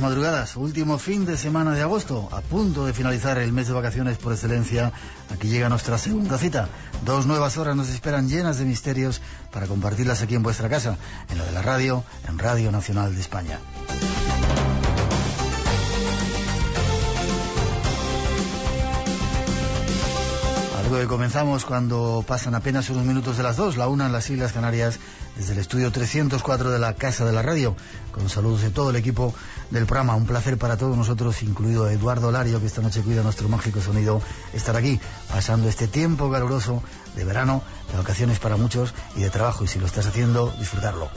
Madrugadas. Último fin de semana de agosto, a punto de finalizar el mes de vacaciones por excelencia. Aquí llega nuestra segunda cita. Dos nuevas horas nos esperan llenas de misterios para compartirlas aquí en vuestra casa, en la de la radio, en Radio Nacional de España. Algo que comenzamos cuando pasan apenas unos minutos de las dos, la una en las Islas Canarias, desde el estudio 304 de la Casa de la Radio, con saludos de todo el equipo del programa. Un placer para todos nosotros, incluido Eduardo Lario, que esta noche cuida nuestro mágico sonido, estar aquí, pasando este tiempo caluroso de verano, de vacaciones para muchos y de trabajo, y si lo estás haciendo, disfrutarlo.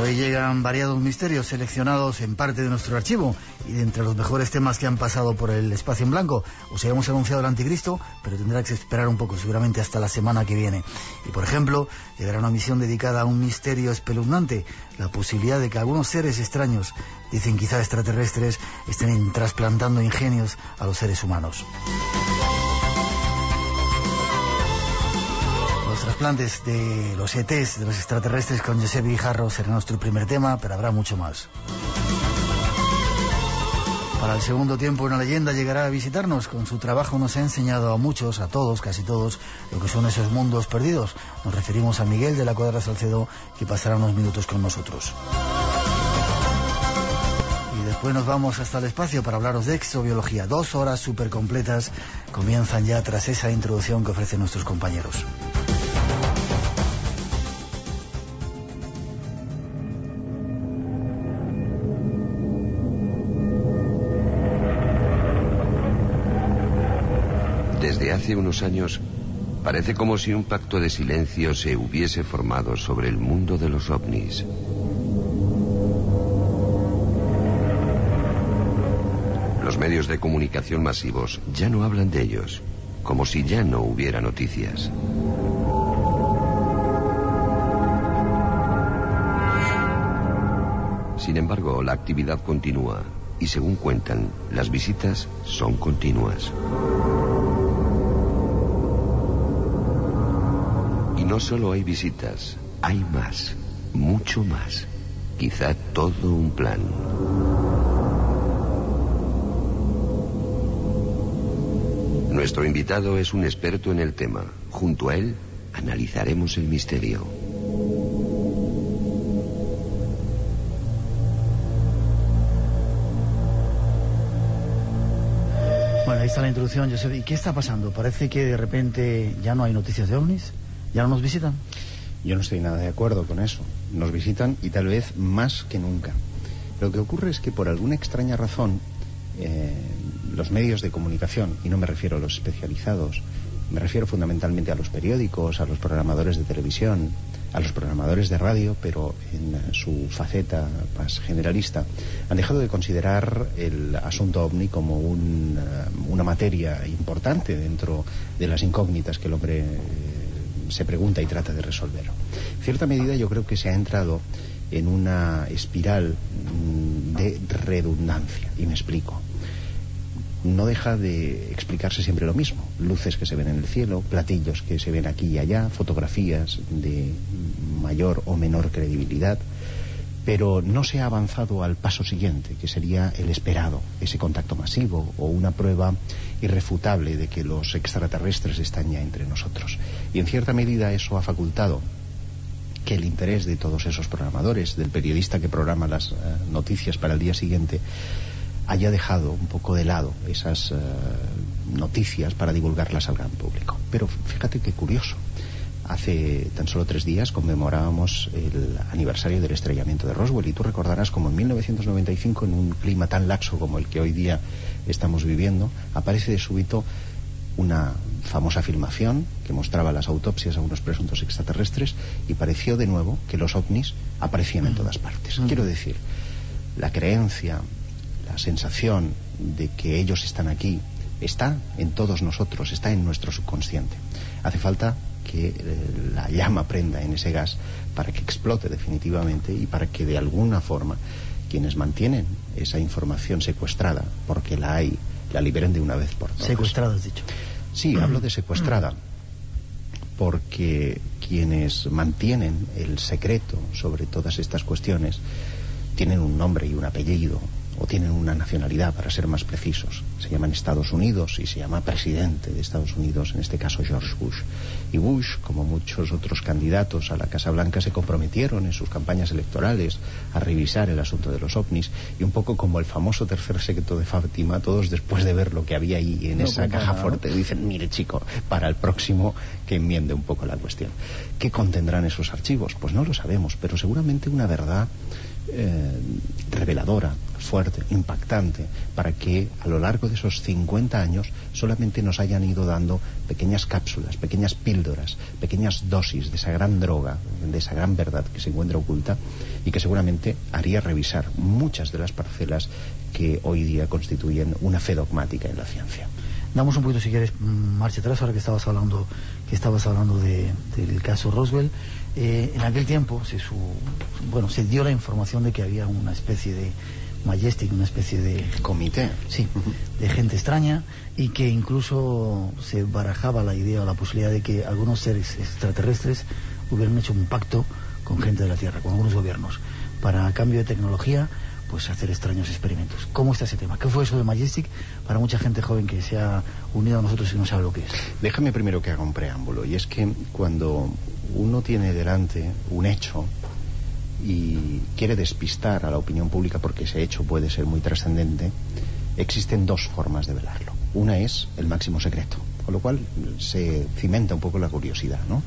Hoy llegan variados misterios seleccionados en parte de nuestro archivo y entre los mejores temas que han pasado por el espacio en blanco. Os habíamos anunciado el anticristo, pero tendrá que esperar un poco, seguramente hasta la semana que viene. Y por ejemplo, llegará una misión dedicada a un misterio espeluznante, la posibilidad de que algunos seres extraños, dicen quizá extraterrestres, estén trasplantando ingenios a los seres humanos. Los trasplantes de los ETs, de los extraterrestres con Josep Guijarro será nuestro primer tema, pero habrá mucho más. Para el segundo tiempo una leyenda llegará a visitarnos. Con su trabajo nos ha enseñado a muchos, a todos, casi todos, lo que son esos mundos perdidos. Nos referimos a Miguel de la Cuadra Salcedo, que pasará unos minutos con nosotros. Y después nos vamos hasta el espacio para hablaros de exobiología. Dos horas súper completas comienzan ya tras esa introducción que ofrecen nuestros compañeros. Desde hace unos años, parece como si un pacto de silencio se hubiese formado sobre el mundo de los ovnis. Los medios de comunicación masivos ya no hablan de ellos, como si ya no hubiera noticias. Sin embargo, la actividad continúa y según cuentan, las visitas son continuas. No solo hay visitas, hay más, mucho más. Quizá todo un plan. Nuestro invitado es un experto en el tema. Junto a él analizaremos el misterio. Bueno, ahí está la introducción, Josep. ¿Y qué está pasando? Parece que de repente ya no hay noticias de ovnis, ya no nos visitan. Yo no estoy nada de acuerdo con eso. Nos visitan y tal vez más que nunca. Lo que ocurre es que por alguna extraña razón eh, los medios de comunicación, y no me refiero a los especializados, me refiero fundamentalmente a los periódicos, a los programadores de televisión, a los programadores de radio, pero en su faceta más generalista, han dejado de considerar el asunto ovni como un, eh, una materia importante dentro de las incógnitas que el hombre se pregunta y trata de resolver. En cierta medida yo creo que se ha entrado en una espiral mm, de redundancia, y me explico. no deja de explicarse siempre lo mismo. Luces que se ven en el cielo, platillos que se ven aquí y allá, fotografías de mayor o menor credibilidad, pero no se ha avanzado al paso siguiente, que sería el esperado, ese contacto masivo o una prueba irrefutable de que los extraterrestres están ya entre nosotros. Y en cierta medida eso ha facultado que el interés de todos esos programadores, del periodista que programa las eh, noticias para el día siguiente, haya dejado un poco de lado esas eh, noticias para divulgarlas al gran público. Pero fíjate qué curioso. Hace tan solo tres días conmemorábamos el aniversario del estrellamiento de Roswell y tú recordarás como en 1995, en un clima tan laxo como el que hoy día estamos viviendo, aparece de súbito una famosa filmación que mostraba las autopsias a unos presuntos extraterrestres y pareció de nuevo que los ovnis aparecían en todas partes. Quiero decir, la creencia la sensación de que ellos están aquí está en todos nosotros, está en nuestro subconsciente. Hace falta que eh, la llama prenda en ese gas para que explote definitivamente y para que de alguna forma quienes mantienen esa información secuestrada, porque la hay, la liberen de una vez por todas. Secuestrada, has dicho. Sí, hablo de secuestrada, porque quienes mantienen el secreto sobre todas estas cuestiones tienen un nombre y un apellido, o tienen una nacionalidad, para ser más precisos. Se llaman Estados Unidos y se llama presidente de Estados Unidos, en este caso George Bush. Y Bush, como muchos otros candidatos a la Casa Blanca, se comprometieron en sus campañas electorales a revisar el asunto de los ovnis y un poco como el famoso tercer secreto de Fátima, todos después de ver lo que había ahí en esa caja fuerte, dicen, mire chico, para el próximo que enmiende un poco la cuestión. ¿Qué contendrán esos archivos? Pues no lo sabemos, pero seguramente una verdad eh, reveladora, fuerte, impactante, para que a lo largo de esos 50 años solamente nos hayan ido dando pequeñas cápsulas, pequeñas píldoras, pequeñas dosis de esa gran droga, de esa gran verdad que se encuentra oculta y que seguramente haría revisar muchas de las parcelas que hoy día constituyen una fe dogmática en la ciencia. Damos un poquito, si quieres, marcha atrás, ahora que estabas hablando, que estabas hablando del caso Roswell. Eh, en aquel tiempo se, su, bueno, se dio la información de que había una especie de Majestic, una especie de comité, sí, de gente extraña y que incluso se barajaba la idea o la posibilidad de que algunos seres extraterrestres hubieran hecho un pacto con gente de la Tierra, con algunos gobiernos, para cambio de tecnología pues hacer extraños experimentos. ¿Cómo está ese tema? ¿Qué fue eso de Majestic para mucha gente joven que se ha unido a nosotros y no sabe lo que es? Déjame primero que haga un preámbulo, y es que cuando uno tiene delante un hecho y quiere despistar a la opinión pública porque ese hecho puede ser muy trascendente, existen dos formas de velarlo. Una es el máximo secreto, con lo cual se cimenta un poco la curiosidad, ¿no?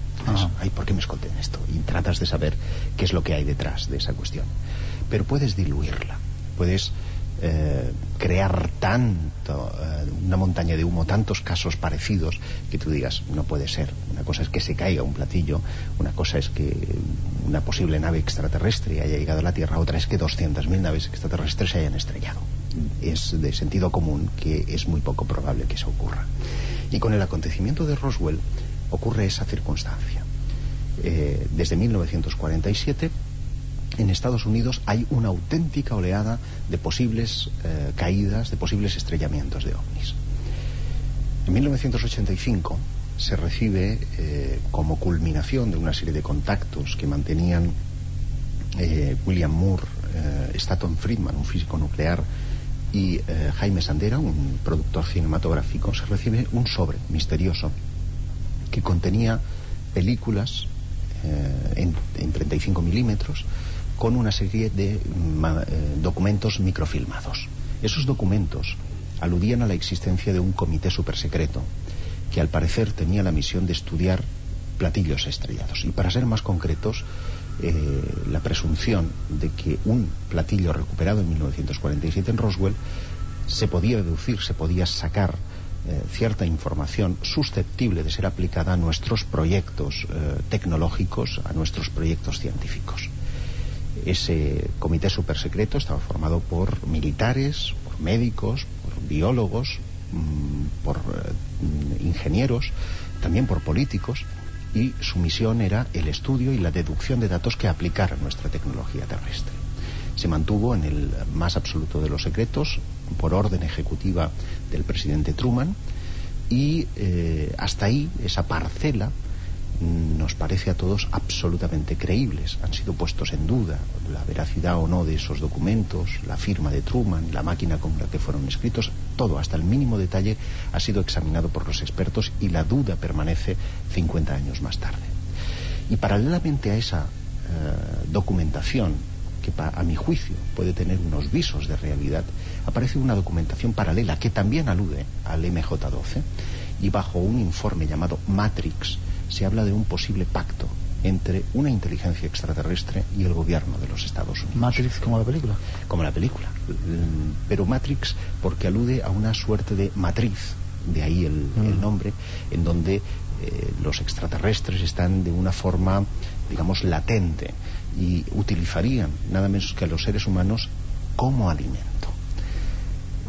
ay, ¿por qué me esconden esto? Y tratas de saber qué es lo que hay detrás de esa cuestión. Pero puedes diluirla, puedes eh, crear tanto, eh, una montaña de humo, tantos casos parecidos, que tú digas, no puede ser. Una cosa es que se caiga un platillo, una cosa es que una posible nave extraterrestre haya llegado a la Tierra, otra es que 200.000 naves extraterrestres se hayan estrellado. Es de sentido común que es muy poco probable que eso ocurra. Y con el acontecimiento de Roswell ocurre esa circunstancia. Eh, desde 1947 en Estados Unidos hay una auténtica oleada de posibles eh, caídas, de posibles estrellamientos de ovnis. En 1985 se recibe eh, como culminación de una serie de contactos que mantenían William Moore, Stanton Friedman, un físico nuclear, y Jaime Sandera, un productor cinematográfico, se recibe un sobre misterioso que contenía películas eh, en, 35 milímetros con una serie de eh, documentos microfilmados. Esos documentos aludían a la existencia de un comité supersecreto que al parecer tenía la misión de estudiar platillos estrellados. Y para ser más concretos, eh, la presunción de que un platillo recuperado en 1947 en Roswell se podía deducir, se podía sacar eh, cierta información susceptible de ser aplicada a nuestros proyectos tecnológicos, a nuestros proyectos científicos. Ese comité supersecreto estaba formado por militares, por médicos, por biólogos, mm, por eh, ingenieros, también por políticos, y su misión era el estudio y la deducción de datos que aplicar nuestra tecnología terrestre. Se mantuvo en el más absoluto de los secretos por orden ejecutiva del presidente Truman y eh, hasta ahí esa parcela nos parece a todos absolutamente creíbles. Han sido puestos en duda la veracidad o no de esos documentos, la firma de Truman, la máquina con la que fueron escritos, todo, hasta el mínimo detalle, ha sido examinado por los expertos y la duda permanece 50 años más tarde. Y paralelamente a esa eh, documentación, que a mi juicio puede tener unos visos de realidad, aparece una documentación paralela que también alude al MJ12 y bajo un informe llamado Matrix, se habla de un posible pacto entre una inteligencia extraterrestre y el gobierno de los Estados Unidos. Matrix como la película. Como la película. Pero Matrix porque alude a una suerte de matriz, de ahí el, mm. nombre, en donde eh, los extraterrestres están de una forma, digamos, latente y utilizarían nada menos que a los seres humanos como alimento.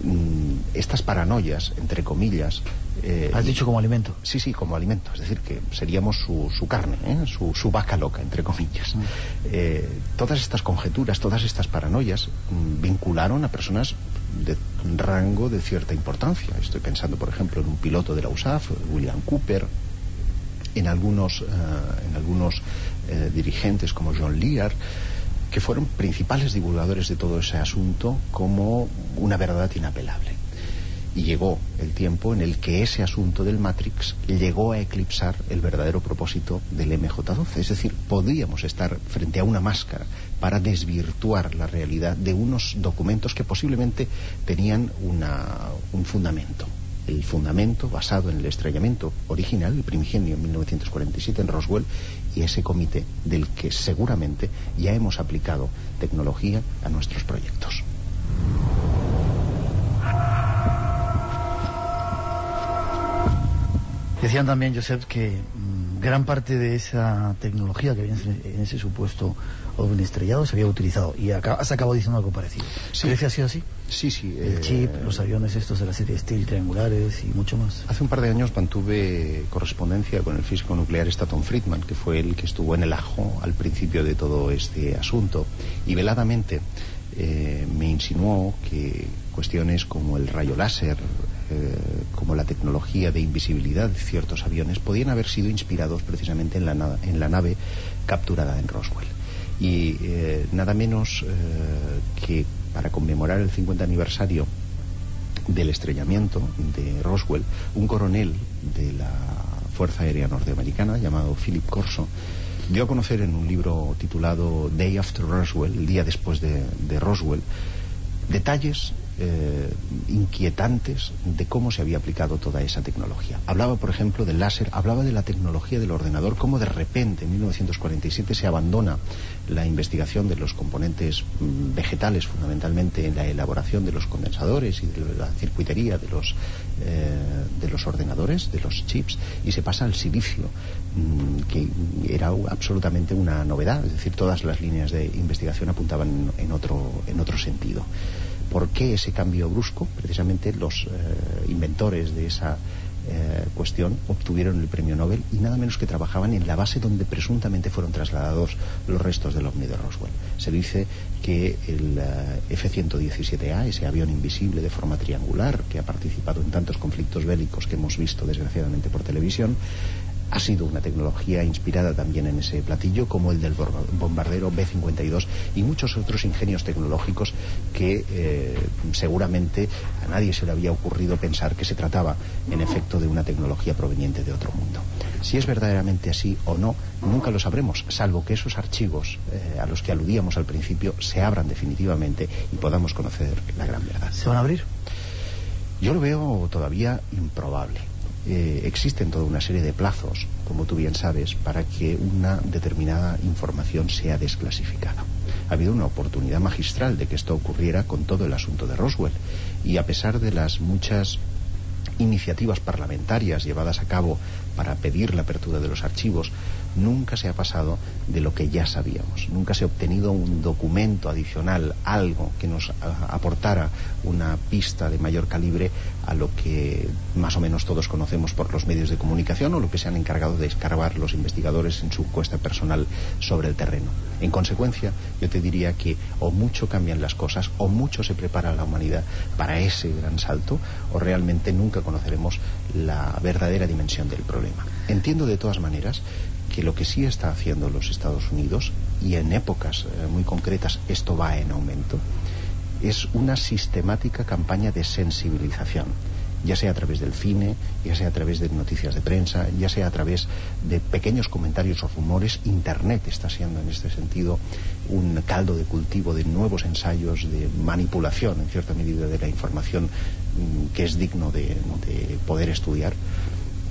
Mm, estas paranoias, entre comillas, eh, ¿Has dicho como alimento? Sí, sí, como alimento. Es decir, que seríamos su, su carne, ¿eh? su, vaca loca, entre comillas. Mm. Eh, todas estas conjeturas, todas estas paranoias mm, vincularon a personas de rango de cierta importancia. Estoy pensando, por ejemplo, en un piloto de la USAF, William Cooper, en algunos, en algunos dirigentes como John Lear que fueron principales divulgadores de todo ese asunto como una verdad inapelable y llegó el tiempo en el que ese asunto del Matrix llegó a eclipsar el verdadero propósito del MJ12. Es decir, podíamos estar frente a una máscara para desvirtuar la realidad de unos documentos que posiblemente tenían un fundamento. El fundamento basado en el estrellamiento original, el primigenio en 1947 en Roswell, y ese comité del que seguramente ya hemos aplicado tecnología a nuestros proyectos. Decían también, Joseph, que mm, gran parte de esa tecnología que había en ese supuesto ovni estrellado se había utilizado. Y has acabado diciendo algo parecido. Sí. ¿Crees que ha sido así? Sí, sí. El chip, eh, los aviones estos de la serie Steel triangulares y mucho más. Hace un par de años mantuve correspondencia con el físico nuclear Staton Friedman, que fue el que estuvo en el ajo al principio de todo este asunto. Y veladamente eh, me insinuó que cuestiones como el rayo láser, eh, como la tecnología de invisibilidad de ciertos aviones, podían haber sido inspirados precisamente en la, en la nave capturada en Roswell. Y eh, nada menos eh, que para conmemorar el 50 aniversario del estrellamiento de Roswell, un coronel de la Fuerza Aérea Norteamericana llamado Philip Corso dio a conocer en un libro titulado Day After Roswell, el día después de Roswell, detalles eh, inquietantes de cómo se había aplicado toda esa tecnología. Hablaba, por ejemplo, del láser, hablaba de la tecnología del ordenador, cómo de repente en 1947 se abandona la investigación de los componentes mm, vegetales, fundamentalmente en la elaboración de los condensadores y de la circuitería de los, eh, de los ordenadores, de los chips, y se pasa al silicio, mm, que era absolutamente una novedad, es decir, todas las líneas de investigación apuntaban en otro, en otro sentido. ¿Por qué ese cambio brusco? Precisamente los eh, inventores de esa eh, cuestión obtuvieron el premio Nobel y nada menos que trabajaban en la base donde presuntamente fueron trasladados los restos del ovni de Roswell. Se dice que el eh, F-117A, ese avión invisible de forma triangular que ha participado en tantos conflictos bélicos que hemos visto desgraciadamente por televisión, ha sido una tecnología inspirada también en ese platillo, como el del bombardero B-52 y muchos otros ingenios tecnológicos que eh, seguramente a nadie se le había ocurrido pensar que se trataba, en efecto, de una tecnología proveniente de otro mundo. Si es verdaderamente así o no, nunca lo sabremos, salvo que esos archivos eh, a los que aludíamos al principio se abran definitivamente y podamos conocer la gran verdad. ¿Se van a abrir? Yo lo veo todavía improbable eh, existen toda una serie de plazos, como tú bien sabes, para que una determinada información sea desclasificada. Ha habido una oportunidad magistral de que esto ocurriera con todo el asunto de Roswell y a pesar de las muchas iniciativas parlamentarias llevadas a cabo para pedir la apertura de los archivos, nunca se ha pasado de lo que ya sabíamos. Nunca se ha obtenido un documento adicional, algo que nos aportara una pista de mayor calibre a lo que más o menos todos conocemos por los medios de comunicación o lo que se han encargado de escarbar los investigadores en su encuesta personal sobre el terreno. En consecuencia, yo te diría que o mucho cambian las cosas o mucho se prepara la humanidad para ese gran salto o realmente nunca conoceremos la verdadera dimensión del problema. Entiendo de todas maneras que lo que sí está haciendo los Estados Unidos, y en épocas eh, muy concretas esto va en aumento, es una sistemática campaña de sensibilización, ya sea a través del cine, ya sea a través de noticias de prensa, ya sea a través de pequeños comentarios o rumores. Internet está siendo en este sentido un caldo de cultivo de nuevos ensayos de manipulación, en cierta medida, de la información mm, que es digno de poder estudiar.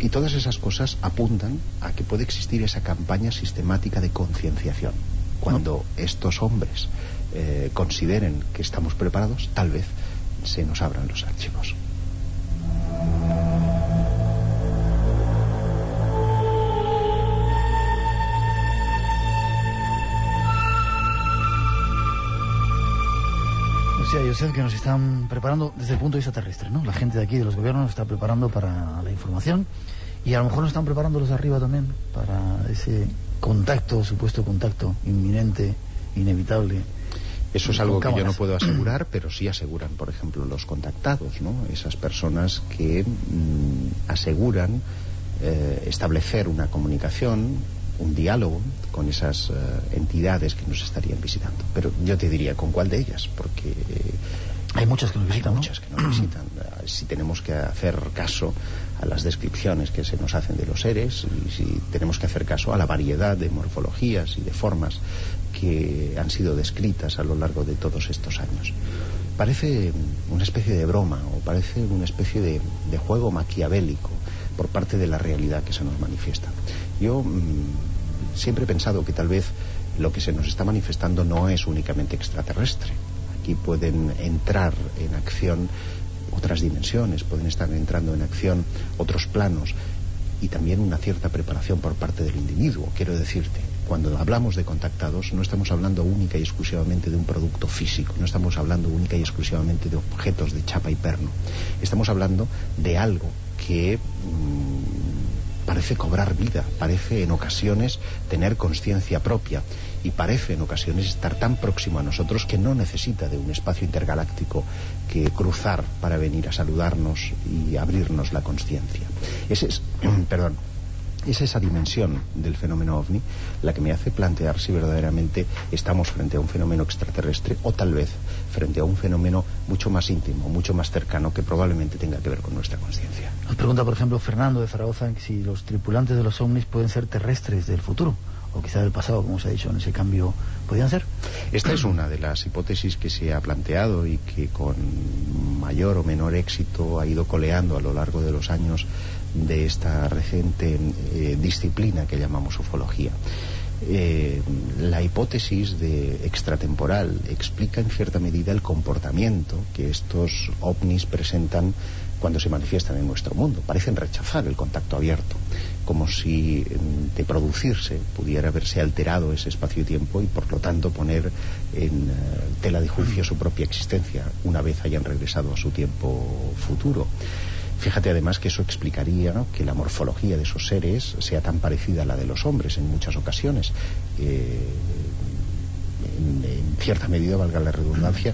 Y todas esas cosas apuntan a que puede existir esa campaña sistemática de concienciación. Cuando estos hombres eh, consideren que estamos preparados, tal vez se nos abran los archivos. O sea, yo sé que nos están preparando desde el punto de vista terrestre, ¿no? La gente de aquí, de los gobiernos, nos está preparando para la información y a lo mejor nos están preparando los de arriba también para ese contacto, supuesto contacto inminente, inevitable. Eso es algo que yo no puedo asegurar, pero sí aseguran, por ejemplo, los contactados, ¿no? Esas personas que mm, aseguran eh, establecer una comunicación un diálogo con esas eh, entidades que nos estarían visitando. Pero yo te diría, ¿con cuál de ellas? Porque... Eh, hay muchas que nos visitan, muchas que nos visitan. si tenemos que hacer caso a las descripciones que se nos hacen de los seres y si tenemos que hacer caso a la variedad de morfologías y de formas que han sido descritas a lo largo de todos estos años. Parece una especie de broma o parece una especie de, de juego maquiavélico por parte de la realidad que se nos manifiesta. Yo mm, siempre he pensado que tal vez lo que se nos está manifestando no es únicamente extraterrestre. Aquí pueden entrar en acción otras dimensiones, pueden estar entrando en acción otros planos y también una cierta preparación por parte del individuo. Quiero decirte, cuando hablamos de contactados no estamos hablando única y exclusivamente de un producto físico, no estamos hablando única y exclusivamente de objetos de chapa y perno. Estamos hablando de algo que mm, parece cobrar vida, parece en ocasiones tener conciencia propia y parece en ocasiones estar tan próximo a nosotros que no necesita de un espacio intergaláctico que cruzar para venir a saludarnos y abrirnos la conciencia. Ese es, perdón, es esa dimensión del fenómeno ovni la que me hace plantear si verdaderamente estamos frente a un fenómeno extraterrestre o tal vez frente a un fenómeno mucho más íntimo, mucho más cercano que probablemente tenga que ver con nuestra conciencia. Nos pregunta, por ejemplo, Fernando de Zaragoza si los tripulantes de los ovnis pueden ser terrestres del futuro o quizá del pasado, como se ha dicho en ese cambio, podrían ser. Esta es una de las hipótesis que se ha planteado y que con mayor o menor éxito ha ido coleando a lo largo de los años de esta reciente eh, disciplina que llamamos ufología. Eh, la hipótesis de extratemporal explica en cierta medida el comportamiento que estos ovnis presentan cuando se manifiestan en nuestro mundo. Parecen rechazar el contacto abierto, como si mm, de producirse pudiera haberse alterado ese espacio-tiempo y por lo tanto poner en eh, tela de juicio su propia existencia una vez hayan regresado a su tiempo futuro. Fíjate además que eso explicaría que la morfología de esos seres sea tan parecida a la de los hombres en muchas ocasiones. Eh, en, cierta medida, valga la redundancia,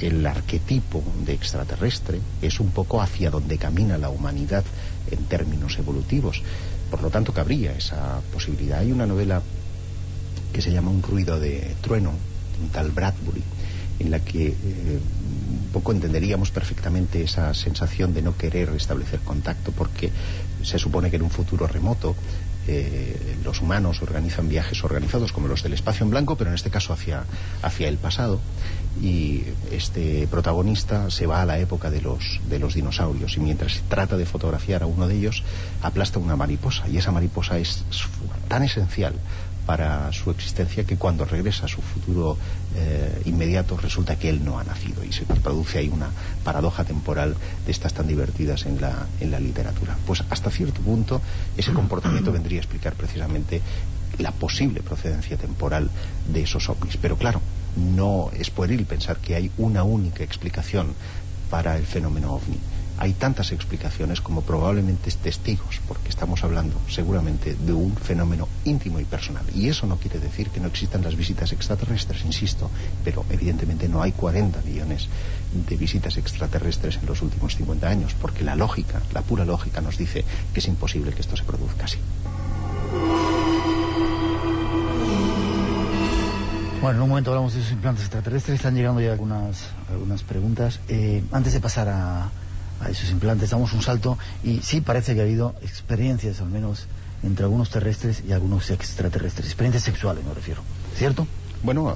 el arquetipo de extraterrestre es un poco hacia donde camina la humanidad en términos evolutivos. Por lo tanto, cabría esa posibilidad. Hay una novela que se llama Un ruido de trueno, un tal Bradbury, en la que eh, un poco entenderíamos perfectamente esa sensación de no querer establecer contacto porque se supone que en un futuro remoto eh, los humanos organizan viajes organizados como los del espacio en blanco, pero en este caso hacia, hacia el pasado y este protagonista se va a la época de los, de los dinosaurios y mientras trata de fotografiar a uno de ellos aplasta una mariposa y esa mariposa es tan esencial para su existencia que cuando regresa a su futuro eh, inmediato resulta que él no ha nacido y se produce ahí una paradoja temporal de estas tan divertidas en la, en la literatura. Pues hasta cierto punto ese comportamiento vendría a explicar precisamente la posible procedencia temporal de esos ovnis. Pero claro, no es pueril pensar que hay una única explicación para el fenómeno ovni hay tantas explicaciones como probablemente testigos, porque estamos hablando seguramente de un fenómeno íntimo y personal. Y eso no quiere decir que no existan las visitas extraterrestres, insisto, pero evidentemente no hay 40 millones de visitas extraterrestres en los últimos 50 años, porque la lógica, la pura lógica nos dice que es imposible que esto se produzca así. Bueno, en un momento hablamos de esos implantes extraterrestres, están llegando ya algunas, algunas preguntas. Eh, antes de pasar a, a esos implantes, damos un salto y sí parece que ha habido experiencias, al menos entre algunos terrestres y algunos extraterrestres, experiencias sexuales me refiero, ¿cierto? Bueno,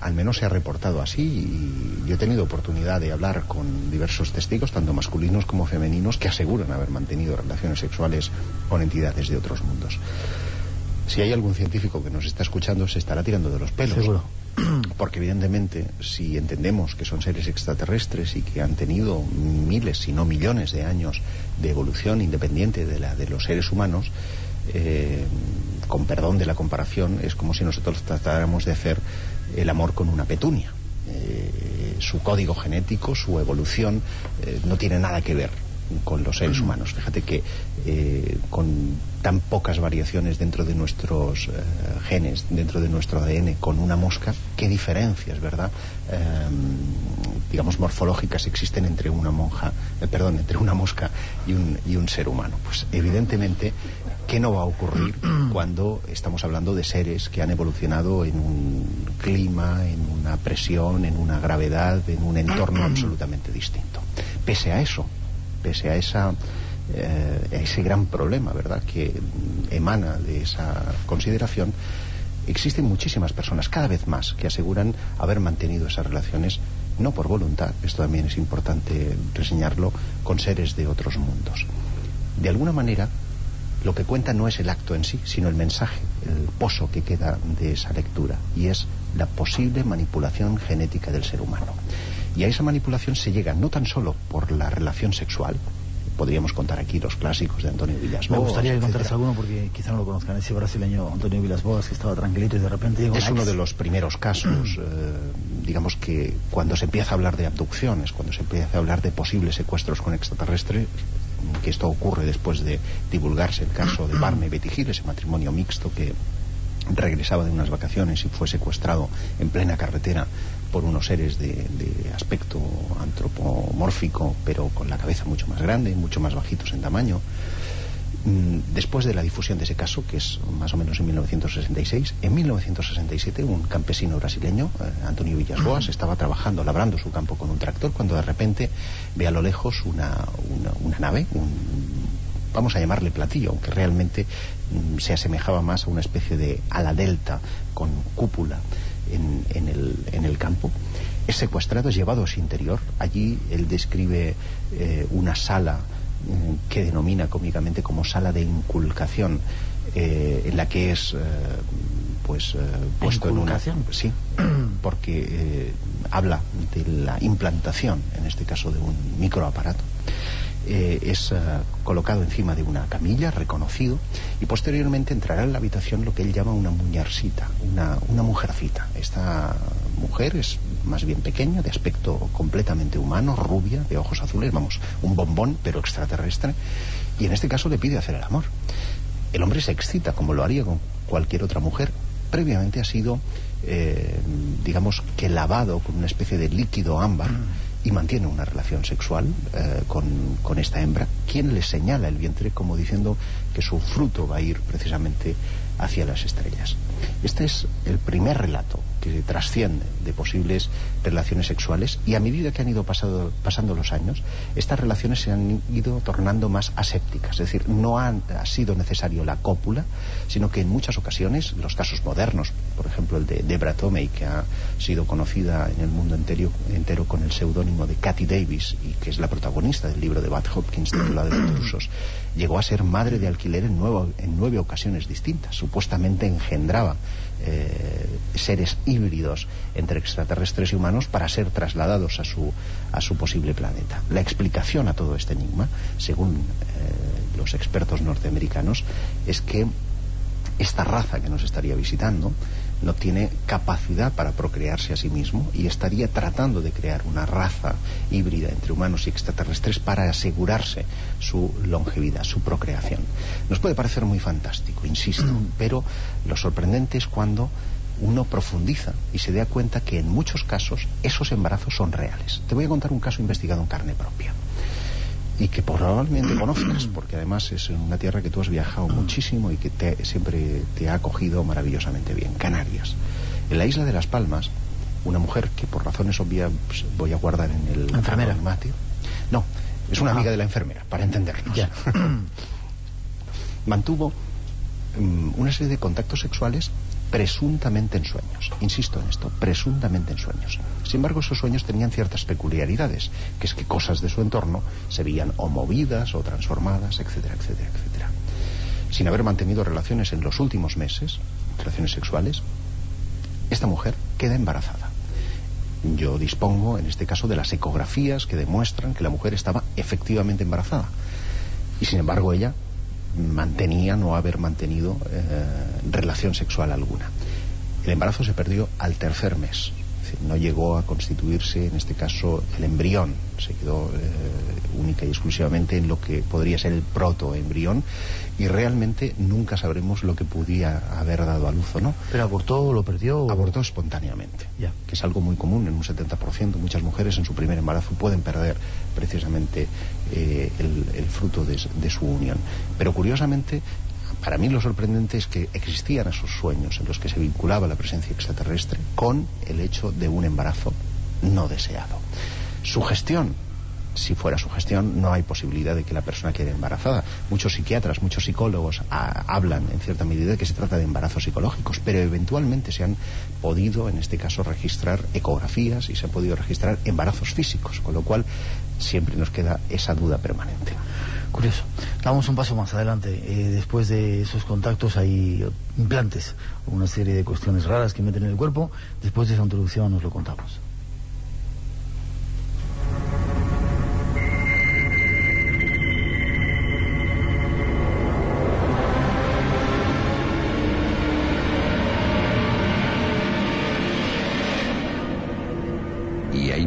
al, menos se ha reportado así y yo he tenido oportunidad de hablar con diversos testigos, tanto masculinos como femeninos, que aseguran haber mantenido relaciones sexuales con entidades de otros mundos. Si hay algún científico que nos está escuchando, se estará tirando de los pelos. Seguro. Porque evidentemente, si entendemos que son seres extraterrestres y que han tenido miles, si no millones de años de evolución independiente de la de los seres humanos, eh, con perdón de la comparación, es como si nosotros tratáramos de hacer el amor con una petunia. Eh, su código genético, su evolución, eh, no tiene nada que ver con los seres humanos. Fíjate que eh, con tan pocas variaciones dentro de nuestros eh, genes, dentro de nuestro ADN, con una mosca, qué diferencias, ¿verdad? Em, digamos morfológicas existen entre una monja, eh, perdón, entre una mosca y un, y un ser humano. Pues evidentemente, ¿qué no va a ocurrir cuando estamos hablando de seres que han evolucionado en un clima, en una presión, en una gravedad, en un entorno absolutamente distinto? Pese a eso, pese a, esa, eh, ese gran problema, ¿verdad?, que emana de esa consideración, existen muchísimas personas, cada vez más, que aseguran haber mantenido esas relaciones no por voluntad, esto también es importante reseñarlo, con seres de otros mundos. De alguna manera, lo que cuenta no es el acto en sí, sino el mensaje, el pozo que queda de esa lectura, y es la posible manipulación genética del ser humano. Y a esa manipulación se llega no tan solo por la relación sexual, podríamos contar aquí los clásicos de Antonio Villas Me gustaría que contaras alguno porque quizá no lo conozcan. Ese brasileño Antonio Villas Boas que estaba tranquilito y de repente Es uno de los primeros casos, eh, digamos que cuando se empieza a hablar de abducciones, cuando se empieza a hablar de posibles secuestros con extraterrestre, que esto ocurre después de divulgarse el caso de Barney Betty Hill, ese matrimonio mixto que regresaba de unas vacaciones y fue secuestrado en plena carretera por unos seres de, aspecto antropomórfico, pero con la cabeza mucho más grande, mucho más bajitos en tamaño. Mm, después de la difusión de ese caso, que es más o menos en 1966, en 1967 un campesino brasileño, eh, Antonio Villasboas, estaba trabajando, labrando su campo con un tractor, cuando de repente ve a lo lejos una, una nave, un, vamos a llamarle platillo, aunque realmente mm, se asemejaba más a una especie de ala delta con cúpula en, el, campo. Es secuestrado, es llevado a su interior. Allí él describe eh, una sala mm, que denomina cómicamente como sala de inculcación, eh, en la que es eh, pues puesto en una sí porque habla de la implantación en este caso de un microaparato eh, es eh, colocado encima de una camilla, reconocido, y posteriormente entrará en la habitación lo que él llama una muñarcita, una, una mujercita. Esta mujer es más bien pequeña, de aspecto completamente humano, rubia, de ojos azules, vamos, un bombón, pero extraterrestre, y en este caso le pide hacer el amor. El hombre se excita, como lo haría con cualquier otra mujer. Previamente ha sido, eh, digamos, que lavado con una especie de líquido ámbar y mantiene una relación sexual eh, con, esta hembra, quien le señala el vientre como diciendo que su fruto va a ir precisamente hacia las estrellas. Este es el primer relato que trasciende de posibles relaciones sexuales y a medida que han ido pasando los años, estas relaciones se han ido tornando más asépticas, es decir, no ha sido necesario la cópula, sino que en muchas ocasiones, los casos modernos, por ejemplo el de Debra Tomei, que ha sido conocida en el mundo entero, entero con el seudónimo de Cathy Davis y que es la protagonista del libro de Bad Hopkins titulado Intrusos, llegó a ser madre de alquiler en, en nueve ocasiones distintas. Supuestamente engendraba eh, seres híbridos entre extraterrestres y humanos para ser trasladados a su, a su posible planeta. La explicación a todo este enigma, según eh, los expertos norteamericanos, es que esta raza que nos estaría visitando no tiene capacidad para procrearse a sí mismo y estaría tratando de crear una raza híbrida entre humanos y extraterrestres para asegurarse su longevidad, su procreación. Nos puede parecer muy fantástico, insisto, pero lo sorprendente es cuando uno profundiza y se da cuenta que en muchos casos esos embarazos son reales. Te voy a contar un caso investigado en carne propia y que probablemente conozcas, porque además es una tierra que tú has viajado muchísimo y que siempre te ha acogido maravillosamente bien, Canarias. En la isla de Las Palmas, una mujer que por razones obvias voy a guardar en el enfermera No, es una amiga de la enfermera, para entendernos. Mantuvo mm, una serie de contactos sexuales presuntamente en sueños. Insisto en esto, presuntamente en sueños. Sin embargo, esos sueños tenían ciertas peculiaridades, que es que cosas de su entorno se veían o movidas o transformadas, etcétera, etcétera, etcétera. Sin haber mantenido relaciones en los últimos meses, relaciones sexuales, esta mujer queda embarazada. Yo dispongo, en este caso, de las ecografías que demuestran que la mujer estaba efectivamente embarazada. Y sin embargo, ella mantenía no haber mantenido eh, relación sexual alguna. El embarazo se perdió al tercer mes no llegó a constituirse, en este caso, el embrión. Se quedó eh, única y exclusivamente en lo que podría ser el protoembrión y realmente nunca sabremos lo que podía haber dado a luz o no. ¿Pero abortó o lo perdió? Abortó espontáneamente, ya. que es algo muy común en un 70%. Muchas mujeres en su primer embarazo pueden perder precisamente eh, el, fruto de su unión. Pero curiosamente para mí lo sorprendente es que existían esos sueños en los que se vinculaba la presencia extraterrestre con el hecho de un embarazo no deseado. Su gestión si fuera su gestión, no hay posibilidad de que la persona quede embarazada. Muchos psiquiatras, muchos psicólogos ah, hablan en cierta medida de que se trata de embarazos psicológicos, pero eventualmente se han podido, en este caso, registrar ecografías y se han podido registrar embarazos físicos, con lo cual siempre nos queda esa duda permanente. Curioso. Damos un paso más adelante. Eh, después de esos contactos hay implantes, una serie de cuestiones raras que meten en el cuerpo. Después de esa introducción nos lo contamos.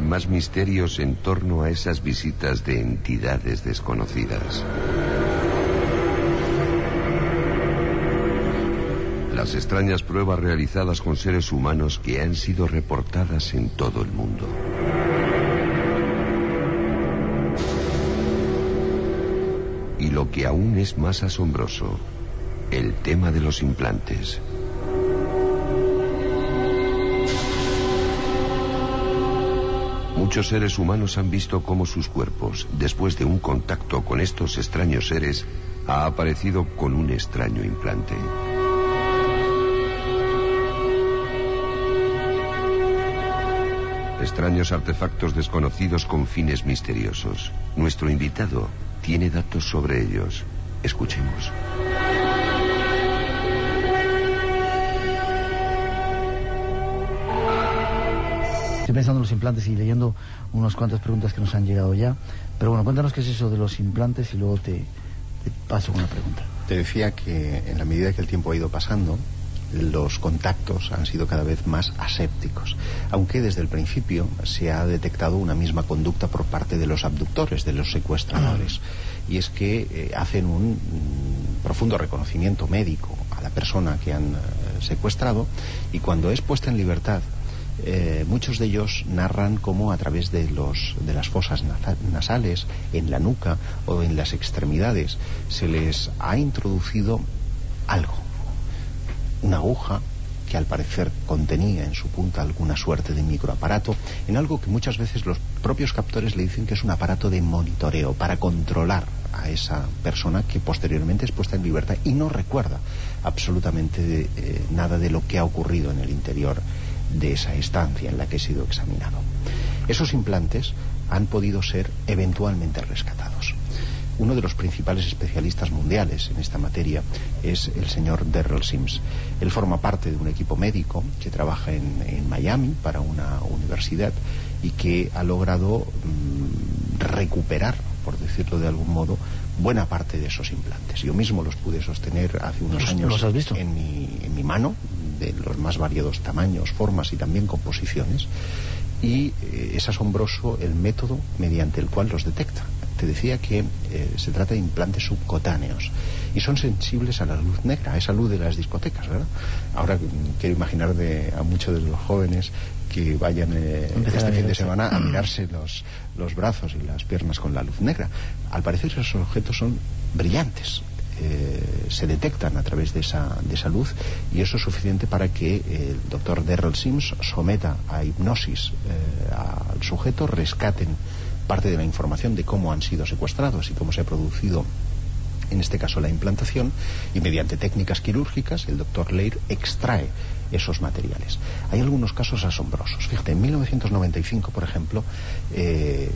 Más misterios en torno a esas visitas de entidades desconocidas. Las extrañas pruebas realizadas con seres humanos que han sido reportadas en todo el mundo. Y lo que aún es más asombroso, el tema de los implantes. Muchos seres humanos han visto cómo sus cuerpos, después de un contacto con estos extraños seres, ha aparecido con un extraño implante. Extraños artefactos desconocidos con fines misteriosos. Nuestro invitado tiene datos sobre ellos. Escuchemos. Estoy pensando en los implantes y leyendo unas cuantas preguntas que nos han llegado ya. Pero bueno, cuéntanos qué es eso de los implantes y luego te, paso con la pregunta. Te decía que en la medida que el tiempo ha ido pasando, los contactos han sido cada vez más asépticos, aunque desde el principio se ha detectado una misma conducta por parte de los abductores, de los secuestradores, y es que eh, hacen un mm, profundo reconocimiento médico a la persona que han eh, secuestrado y cuando es puesta en libertad eh, muchos de ellos narran cómo a través de, los, de las fosas nasales, en la nuca o en las extremidades, se les ha introducido algo, una aguja, que al parecer contenía en su punta alguna suerte de microaparato, en algo que muchas veces los propios captores le dicen que es un aparato de monitoreo para controlar a esa persona que posteriormente es puesta en libertad y no recuerda absolutamente eh, nada de lo que ha ocurrido en el interior de esa estancia en la que ha sido examinado. Esos implantes han podido ser eventualmente rescatados. Uno de los principales especialistas mundiales en esta materia es el señor Derrell Sims. Él forma parte de un equipo médico que trabaja en, Miami para una universidad y que ha logrado mm, recuperar, por decirlo de algún modo, buena parte de esos implantes. Yo mismo los pude sostener hace unos años En, mi, en mi mano, de los más variados tamaños, formas y también composiciones y eh, es asombroso el método mediante el cual los detecta. Te decía que eh, se trata de implantes subcutáneos y son sensibles a la luz negra, a esa luz de las discotecas, ¿verdad? Ahora mm, quiero imaginar de, a muchos de los jóvenes que vayan eh, este fin de semana a mirarse los, los brazos y las piernas con la luz negra. Al parecer esos objetos son brillantes, eh, se detectan a través de esa, de esa luz y eso es suficiente para que el doctor Derrell Sims someta a hipnosis eh, al sujeto, rescaten parte de la información de cómo han sido secuestrados y cómo se ha producido en este caso la implantación, y mediante técnicas quirúrgicas el doctor Leir extrae esos materiales. Hay algunos casos asombrosos. Fíjate, en 1995, por ejemplo, eh,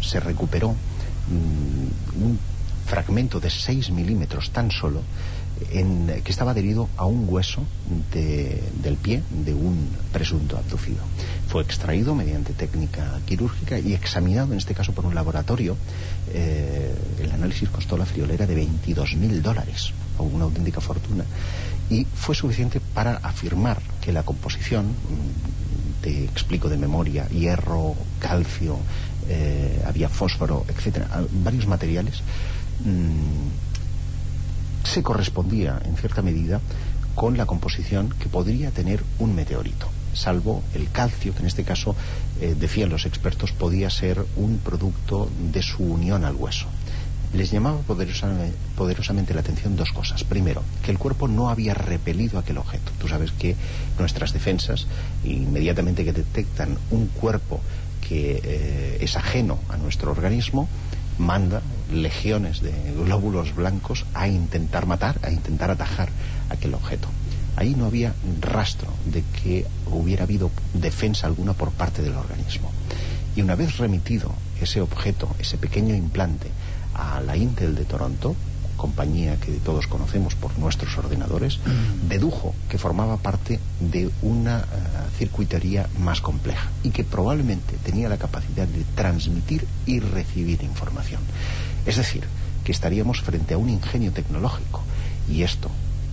se recuperó mm, un fragmento de 6 milímetros tan solo en, que estaba adherido a un hueso del pie de un presunto abducido. Fue extraído mediante técnica quirúrgica y examinado, en este caso por un laboratorio. Eh, el análisis costó la friolera de 22.000 dólares, una auténtica fortuna, y fue suficiente para afirmar que la composición, mm, te explico de memoria, hierro, calcio, eh, había fósforo, etcétera, varios materiales, Mm, se correspondía en cierta medida con la composición que podría tener un meteorito, salvo el calcio, que en este caso, eh, decían los expertos, podía ser un producto de su unión al hueso. Les llamaba poderosamente, la atención dos cosas. Primero, que el cuerpo no había repelido aquel objeto. Tú sabes que nuestras defensas, inmediatamente que detectan un cuerpo que eh, es ajeno a nuestro organismo, manda legiones de glóbulos blancos a intentar matar, a intentar atajar aquel objeto. Ahí no había rastro de que hubiera habido defensa alguna por parte del organismo. Y una vez remitido ese objeto, ese pequeño implante, a la Intel de Toronto, compañía que todos conocemos por nuestros ordenadores, mm. dedujo que formaba parte de una uh, circuitería más compleja y que probablemente tenía la capacidad de transmitir y recibir información. Es decir, que estaríamos frente a un ingenio tecnológico y esto,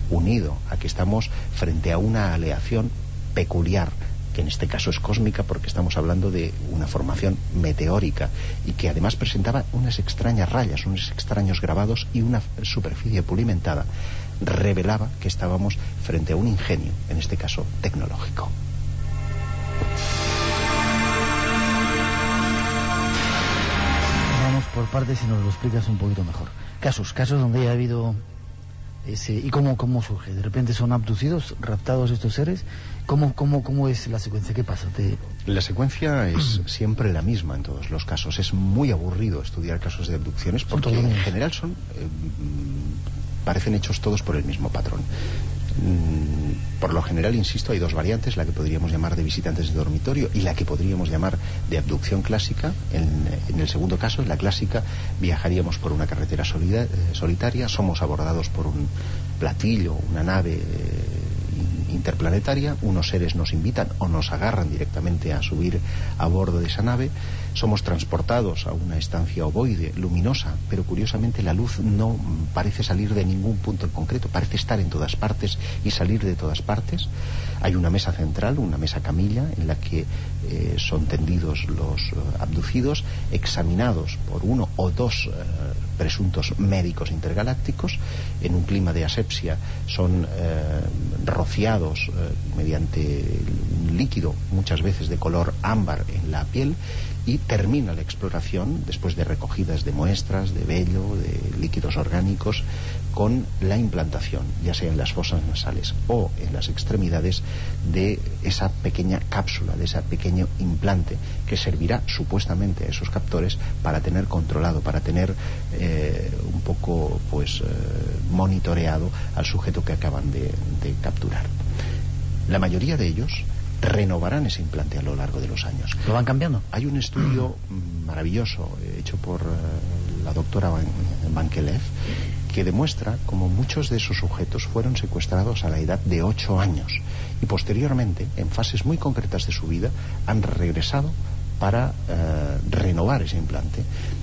unido a que estamos frente a una aleación peculiar que en este caso es cósmica porque estamos hablando de una formación meteórica y que además presentaba unas extrañas rayas, unos extraños grabados y una superficie pulimentada, revelaba que estábamos frente a un ingenio, en este caso tecnológico. Vamos por partes si nos lo explicas un poquito mejor. Casos, casos donde haya habido ¿Y cómo, cómo surge? ¿De repente son abducidos, raptados estos seres? ¿Cómo, cómo, cómo es la secuencia? ¿Qué pasa? La secuencia es siempre la misma en todos los casos. Es muy aburrido estudiar casos de abducciones porque en general son... Eh, parecen hechos todos por el mismo patrón. Mm, por lo general, insisto, hay dos variantes, la que podríamos llamar de visitantes de dormitorio y la que podríamos llamar de abducción clásica. En, el segundo caso, en la clásica, viajaríamos por una carretera eh, solitaria, somos abordados por un platillo, una nave eh, interplanetaria, unos seres nos invitan o nos agarran directamente a subir a bordo de esa nave, somos transportados a una estancia ovoide, luminosa, pero curiosamente la luz no parece salir de ningún punto en concreto, parece estar en todas partes y salir de todas partes. Hay una mesa central, una mesa camilla, en la que eh, son tendidos los eh, abducidos, examinados por uno o dos eh, presuntos médicos intergalácticos, en un clima de asepsia son rociados mediante un líquido, muchas veces de color ámbar en la piel, y termina la exploración, después de recogidas de muestras, de vello, de líquidos orgánicos, con la implantación, ya sea en las fosas nasales o en las extremidades, de esa pequeña cápsula, de ese pequeño implante que servirá supuestamente a esos captores para tener controlado, para tener eh, un poco pues eh, monitoreado al sujeto que acaban de capturar. La mayoría de ellos renovarán ese implante a lo largo de los años. ¿Lo van cambiando? Hay un estudio maravilloso eh, hecho por eh, la doctora Van Kelev que demuestra cómo muchos de esos sujetos fueron secuestrados a la edad de 8 años y posteriormente, en fases muy concretas de su vida, han regresado para eh, renovar ese implante,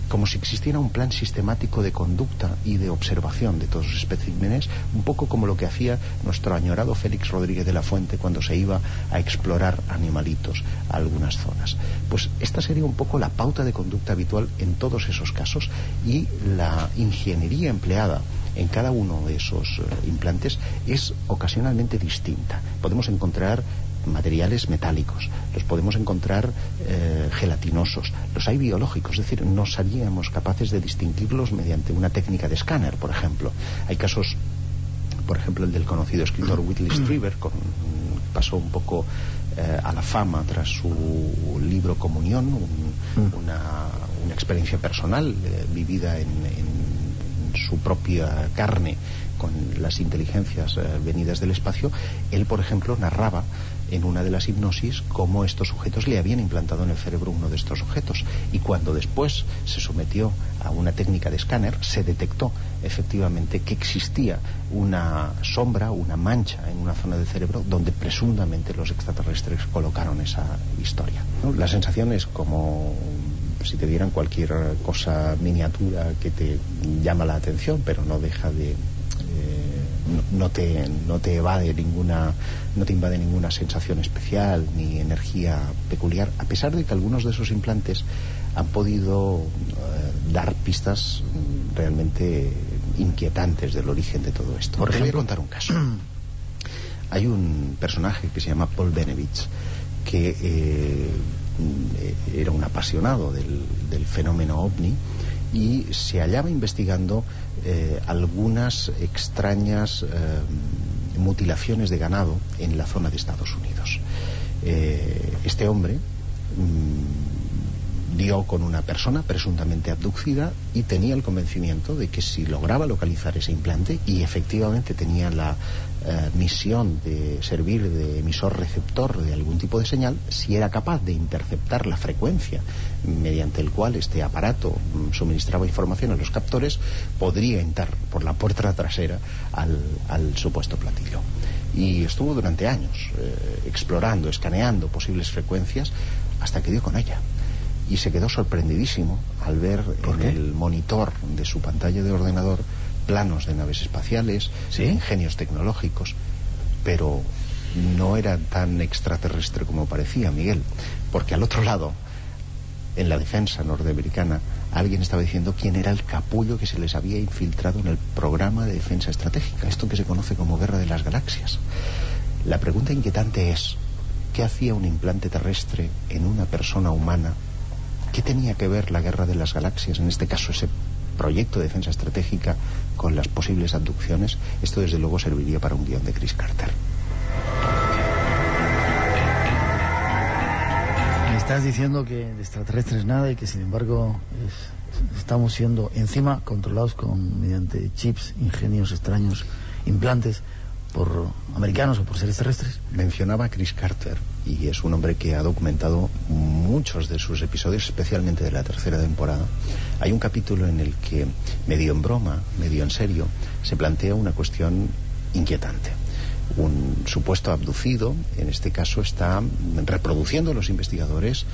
como si existiera un plan sistemático de conducta y de observación de todos los especímenes, un poco como lo que hacía nuestro añorado Félix Rodríguez de la Fuente cuando se iba a explorar animalitos a algunas zonas. Pues esta sería un poco la pauta de conducta habitual en todos esos casos y la ingeniería empleada en cada uno de esos eh, implantes es ocasionalmente distinta. Podemos encontrar materiales metálicos, los podemos encontrar eh, gelatinosos, los hay biológicos, es decir, no seríamos capaces de distinguirlos mediante una técnica de escáner, por ejemplo. Hay casos, por ejemplo, el del conocido escritor Whitley Strieber, con, pasó un poco eh, a la fama tras su libro Comunión, una, experiencia personal eh, vivida en, su propia carne con las inteligencias venidas del espacio, él, por ejemplo, narraba en una de las hipnosis cómo estos sujetos le habían implantado en el cerebro uno de estos objetos y cuando después se sometió a una técnica de escáner se detectó efectivamente que existía una sombra, una mancha en una zona del cerebro donde presuntamente los extraterrestres colocaron esa historia. La sensación es como si te dieran cualquier cosa miniatura que te llama la atención, pero no deja de no, te, no te evade ninguna no te invade ninguna sensación especial ni energía peculiar a pesar de que algunos de esos implantes han podido eh, dar pistas realmente inquietantes del origen de todo esto. Por te voy a contar un caso. Hay un personaje que se llama Paul Benevich que eh, era un apasionado del, del fenómeno ovni y se hallaba investigando eh, algunas extrañas eh, mutilaciones de ganado en la zona de Estados Unidos. Eh, este hombre mm, dio con una persona presuntamente abducida y tenía el convencimiento de que si lograba localizar ese implante y efectivamente tenía la eh, misión de servir de emisor receptor de algún tipo de señal, si era capaz de interceptar la frecuencia mediante el cual este aparato mm, suministraba información a los captores, podría entrar por la puerta trasera al, supuesto platillo. Y estuvo durante años eh, explorando, escaneando posibles frecuencias hasta que dio con ella. Y se quedó sorprendidísimo al ver en el monitor de su pantalla de ordenador planos de naves espaciales, ingenios tecnológicos, pero no era tan extraterrestre como parecía, Miguel, porque al otro lado, en la defensa norteamericana, alguien estaba diciendo quién era el capullo que se les había infiltrado en el programa de defensa estratégica, esto que se conoce como Guerra de las Galaxias. La pregunta inquietante es, ¿qué hacía un implante terrestre en una persona humana? ¿Qué tenía que ver la Guerra de las Galaxias, en este caso ese proyecto de defensa estratégica con las posibles abducciones, esto desde luego serviría para un guion de Chris Carter. Estás diciendo que de extraterrestres nada y que sin embargo estamos siendo encima controlados con mediante chips, ingenios extraños, implantes por americanos o por seres terrestres. Mencionaba Chris Carter y es un hombre que ha documentado muchos de sus episodios, especialmente de la tercera temporada. Hay un capítulo en el que, medio en broma, medio en serio, se plantea una cuestión inquietante. Un supuesto abducido, en este caso, está reproduciendo los investigadores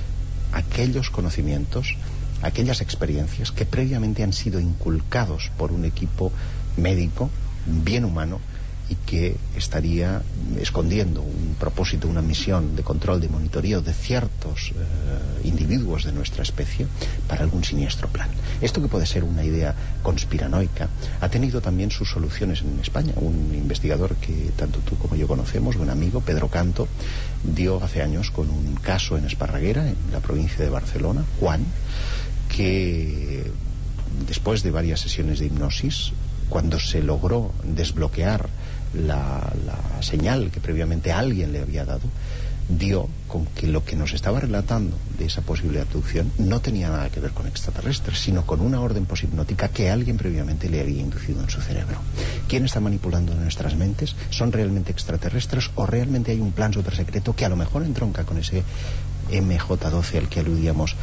aquellos conocimientos, aquellas experiencias que previamente han sido inculcados por un equipo médico bien humano y que estaría escondiendo un propósito, una misión de control, de monitoreo de ciertos eh, individuos de nuestra especie para algún siniestro plan. Esto que puede ser una idea conspiranoica ha tenido también sus soluciones en España. Un investigador que tanto tú como yo conocemos, un amigo, Pedro Canto, dio hace años con un caso en Esparraguera, en la provincia de Barcelona, Juan, que después de varias sesiones de hipnosis, cuando se logró desbloquear la, señal que previamente alguien le había dado, dio con que lo que nos estaba relatando de esa posible abducción no tenía nada que ver con extraterrestres, sino con una orden poshipnótica que alguien previamente le había inducido en su cerebro. ¿Quién está manipulando nuestras mentes? ¿Son realmente extraterrestres o realmente hay un plan super secreto que a lo mejor entronca con ese MJ12 al que aludíamos?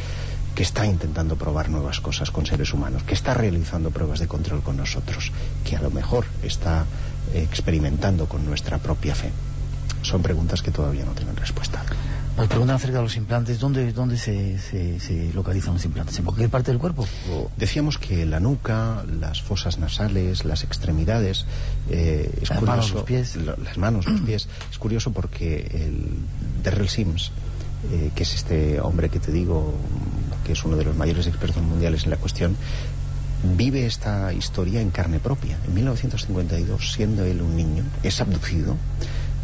que está intentando probar nuevas cosas con seres humanos, que está realizando pruebas de control con nosotros, que a lo mejor está experimentando con nuestra propia fe. Son preguntas que todavía no tienen respuesta. Nos preguntan acerca de los implantes. ¿Dónde, dónde se, se, localizan los implantes? ¿En cualquier parte del cuerpo? Decíamos que la nuca, las fosas nasales, las extremidades... Eh, las manos, los pies. las manos, los pies. Es curioso porque el Darrell Sims, eh, que es este hombre que te digo, que es uno de los mayores expertos mundiales en la cuestión, vive esta historia en carne propia. En 1952, siendo él un niño, es abducido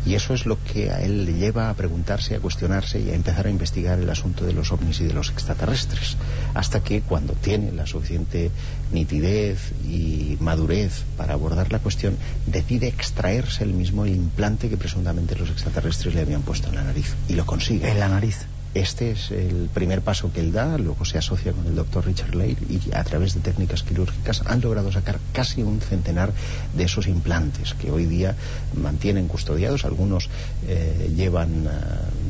y eso es lo que a él le lleva a preguntarse, a cuestionarse y a empezar a investigar el asunto de los ovnis y de los extraterrestres. Hasta que cuando tiene la suficiente nitidez y madurez para abordar la cuestión, decide extraerse él mismo el implante que presuntamente los extraterrestres le habían puesto en la nariz. Y lo consigue. En la nariz. Este es el primer paso que él da, luego se asocia con el doctor Richard Leigh y a través de técnicas quirúrgicas han logrado sacar casi un centenar de esos implantes que hoy día mantienen custodiados. Algunos eh, llevan eh,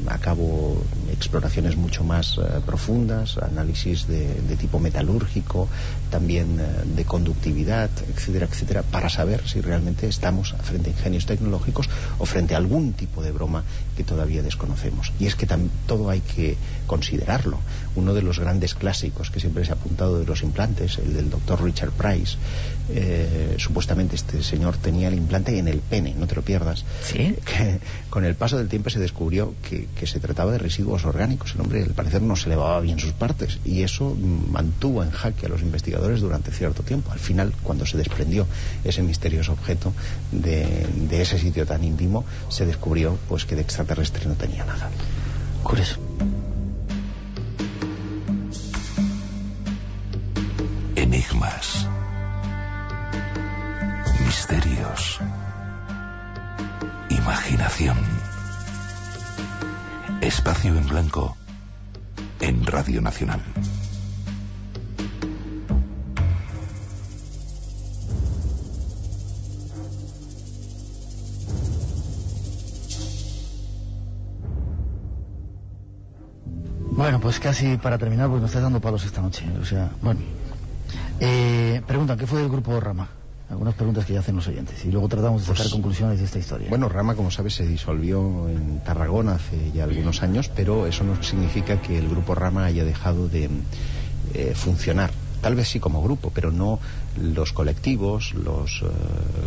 a cabo exploraciones mucho más eh, profundas, análisis de, de, tipo metalúrgico, también de conductividad, etcétera, etcétera, para saber si realmente estamos frente a ingenios tecnológicos o frente a algún tipo de broma que todavía desconocemos. Y es que todo hay que considerarlo. Uno de los grandes clásicos que siempre se ha apuntado de los implantes, el del doctor Richard Price, eh, supuestamente este señor tenía el implante en el pene, no te lo pierdas. ¿Sí? Que con el paso del tiempo se descubrió que, se trataba de residuos orgánicos. El hombre, al parecer, no se levaba bien sus partes y eso mantuvo en jaque a los investigadores durante cierto tiempo. Al final, cuando se desprendió ese misterioso objeto de, de ese sitio tan íntimo, se descubrió pues que de extraterrestre no tenía nada. Curioso. Enigmas. Misterios. Imaginación. Espacio en blanco en Radio Nacional. Bueno, pues casi para terminar, pues nos estás dando palos esta noche. O sea, bueno. Eh, preguntan, ¿qué fue del grupo Rama? Algunas preguntas que ya hacen los oyentes. Y luego tratamos de sacar pues, conclusiones de esta historia. Bueno, Rama, como sabes, se disolvió en Tarragona hace ya algunos años, pero eso no significa que el grupo Rama haya dejado de eh, funcionar tal vez sí como grupo, pero no los colectivos, los eh,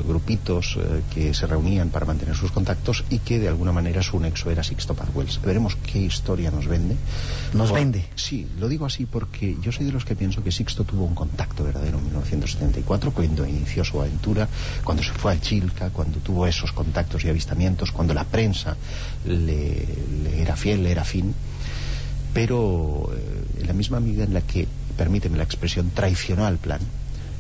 grupitos eh, que se reunían para mantener sus contactos y que de alguna manera su nexo era Sixto Paz Veremos qué historia nos vende. ¿Nos vende? Sí, lo digo así porque yo soy de los que pienso que Sixto tuvo un contacto verdadero en 1974, cuando inició su aventura, cuando se fue a Chilca, cuando tuvo esos contactos y avistamientos, cuando la prensa le, era fiel, le era fin pero eh, en la misma medida en la que permíteme la expresión, traicionó al plan.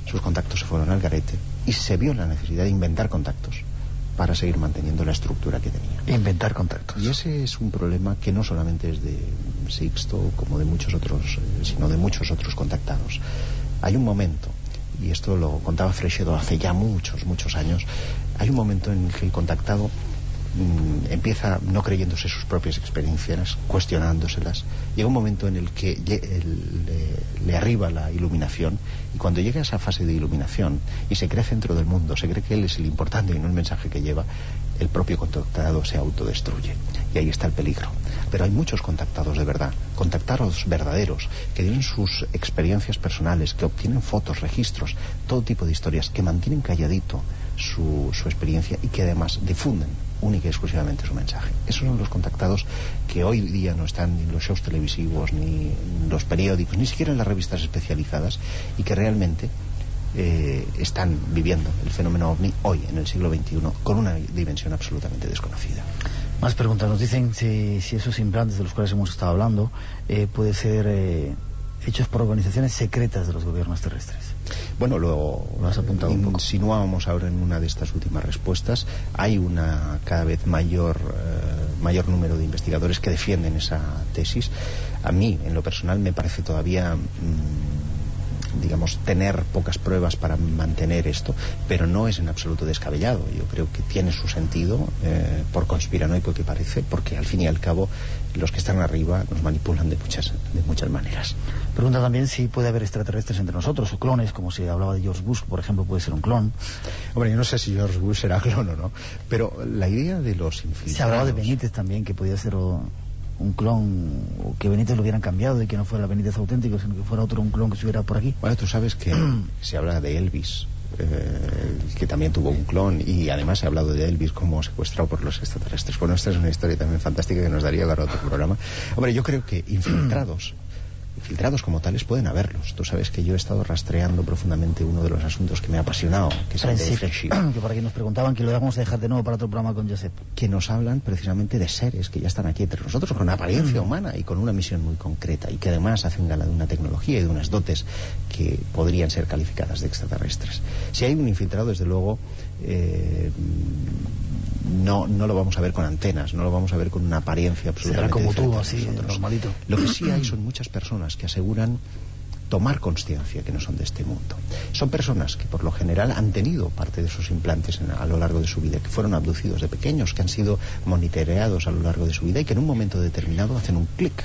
Sus contactos se fueron al garete y se vio la necesidad de inventar contactos para seguir manteniendo la estructura que tenía. Inventar contactos. Y ese es un problema que no solamente es de Sixto, como de muchos otros, eh, sino de muchos otros contactados. Hay un momento, y esto lo contaba Freshedo hace ya muchos, muchos años, hay un momento en el que el contactado Mm, empieza no creyéndose sus propias experiencias, cuestionándoselas. Llega un momento en el que le, arriba la iluminación y cuando llega a esa fase de iluminación y se cree centro del mundo, se cree que él es el importante y no el mensaje que lleva, el propio contactado se autodestruye. Y ahí está el peligro. Pero hay muchos contactados de verdad, contactados verdaderos, que tienen sus experiencias personales, que obtienen fotos, registros, todo tipo de historias, que mantienen calladito su, su experiencia y que además difunden única y exclusivamente su mensaje. Esos son los contactados que hoy día no están ni en los shows televisivos, ni en los periódicos, ni siquiera en las revistas especializadas y que realmente eh, están viviendo el fenómeno ovni hoy, en el siglo XXI, con una dimensión absolutamente desconocida. Más preguntas. Nos dicen si, esos implantes de los cuales hemos estado hablando eh, pueden ser eh, hechos por organizaciones secretas de los gobiernos terrestres. Bueno, lo, Lo has apuntado un poco. insinuábamos ahora en una de estas últimas respuestas. Hay una cada vez mayor, eh, mayor número de investigadores que defienden esa tesis. A mí, en lo personal, me parece todavía, mm, digamos, tener pocas pruebas para mantener esto, pero no es en absoluto descabellado. Yo creo que tiene su sentido, eh, por conspiranoico que parece, porque al fin y al cabo los que están arriba nos manipulan de muchas, de muchas maneras. Pregunta también si puede haber extraterrestres entre nosotros o clones, como se hablaba de George Bush, por ejemplo, puede ser un clon. Hombre, yo no sé si George Bush era clon o no, pero la idea de los infiltrados... Se hablaba de Benítez también, que podía ser o- un clon, que Benítez lo hubieran cambiado y que no fuera Benítez auténtico, sino que fuera otro un clon que estuviera por aquí. Bueno, tú sabes que se habla de Elvis, eh, que también tuvo un clon, y además se ha hablado de Elvis como secuestrado por los extraterrestres. Bueno, esta es una historia también fantástica que nos daría para otro programa. Hombre, yo creo que infiltrados, infiltrados como tales pueden haberlos. Tú sabes que yo he estado rastreando profundamente uno de los asuntos que me ha apasionado, que es el de Friendship, que por aquí nos preguntaban que lo vamos a dejar de nuevo para otro programa con Josep. que nos hablan precisamente de seres que ya están aquí entre nosotros con apariencia humana y con una misión muy concreta y que además hacen gala de una tecnología y de unas dotes que podrían ser calificadas de extraterrestres. Si hay un infiltrado, desde luego, eh, no, no lo vamos a ver con antenas, no lo vamos a ver con una apariencia absolutamente como tú, así, normalito. Lo que sí hay son muchas personas que aseguran tomar conciencia que no son de este mundo. Son personas que por lo general han tenido parte de sus implantes en- a lo largo de su vida, que fueron abducidos de pequeños, que han sido monitoreados a lo largo de su vida y que en un momento determinado hacen un clic.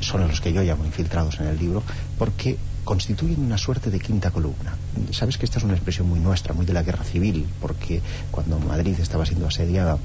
Son a los que yo llamo infiltrados en el libro, porque constituyen una suerte de quinta columna. Sabes que esta es una expresión muy nuestra, muy de la guerra civil, porque cuando Madrid estaba siendo asediada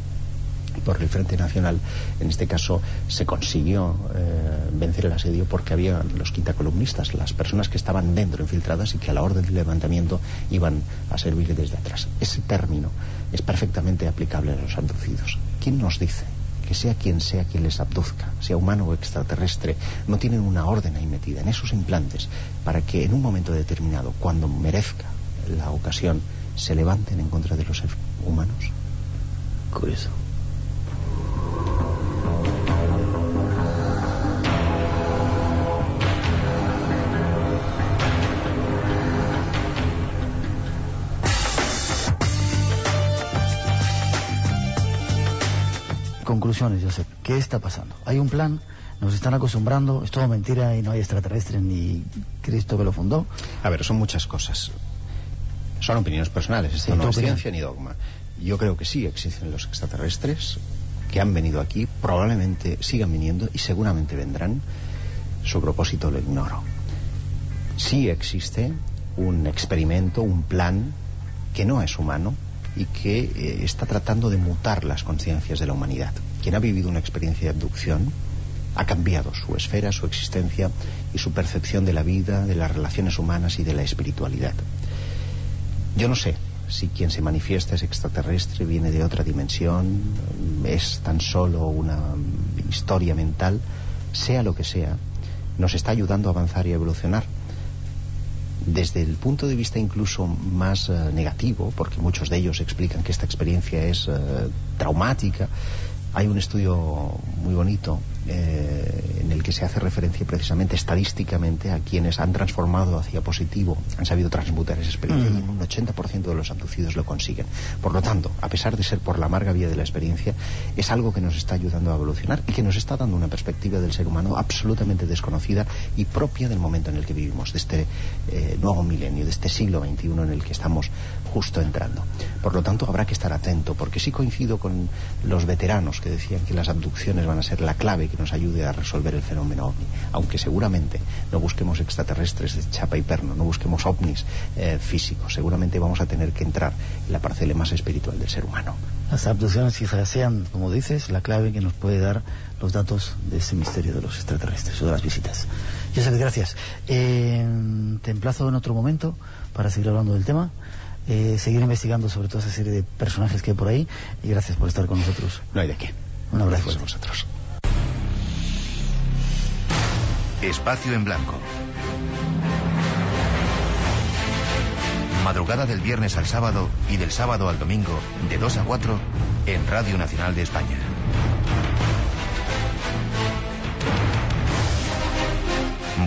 por el Frente Nacional, en este caso se consiguió eh, vencer el asedio porque había los quintacolumnistas, las personas que estaban dentro infiltradas y que a la orden del levantamiento iban a servir desde atrás. Ese término es perfectamente aplicable a los abducidos. ¿Quién nos dice que sea quien sea quien les abduzca, sea humano o extraterrestre, no tienen una orden ahí metida en esos implantes para que en un momento determinado, cuando merezca la ocasión, se levanten en contra de los humanos? Curioso. Conclusiones, Josep. ¿Qué está pasando? ¿Hay un plan? ¿Nos están acostumbrando? ¿Es todo mentira y no hay extraterrestres ni Cristo que lo fundó? A ver, son muchas cosas. Son opiniones personales, esto Sí, no es ciencia ni dogma. Yo creo que sí existen los extraterrestres que han venido aquí, probablemente sigan viniendo y seguramente vendrán. Su propósito lo ignoro. Sí existe un experimento, un plan que no es humano y que eh, está tratando de mutar las conciencias de la humanidad. Quien ha vivido una experiencia de abducción ha cambiado su esfera, su existencia y su percepción de la vida, de las relaciones humanas y de la espiritualidad. Yo no sé si quien se manifiesta es extraterrestre, viene de otra dimensión, es tan solo una historia mental, sea lo que sea, nos está ayudando a avanzar y a evolucionar. Desde el punto de vista incluso más eh, negativo, porque muchos de ellos explican que esta experiencia es eh, traumática, hay un estudio muy bonito eh, en el que se hace referencia precisamente estadísticamente a quienes han transformado hacia positivo, han sabido transmutar esa experiencia y en un 80% de los abducidos lo consiguen. Por lo tanto, a pesar de ser por la amarga vía de la experiencia, es algo que nos está ayudando a evolucionar y que nos está dando una perspectiva del ser humano absolutamente desconocida y propia del momento en el que vivimos, de este eh, nuevo milenio, de este siglo XXI en el que estamos justo entrando. Por lo tanto, habrá que estar atento, porque sí coincido con los veteranos que decían que las abducciones van a ser la clave que nos ayude a resolver el fenómeno ovni, aunque seguramente no busquemos extraterrestres de chapa y perno, no busquemos ovnis eh, físicos, seguramente vamos a tener que entrar en la parcela más espiritual del ser humano. Las abducciones quizás sean, como dices, la clave que nos puede dar los datos de ese misterio de los extraterrestres o de las visitas. Josep, gracias. Eh, te emplazo en otro momento para seguir hablando del tema. eh, seguir investigando sobre toda esa serie de personajes que hay por ahí y gracias por estar con nosotros. No hay de qué. Un abrazo a vosotros. Espacio en Blanco. Madrugada del viernes al sábado y del sábado al domingo, de 2 a 4, en Radio Nacional de España.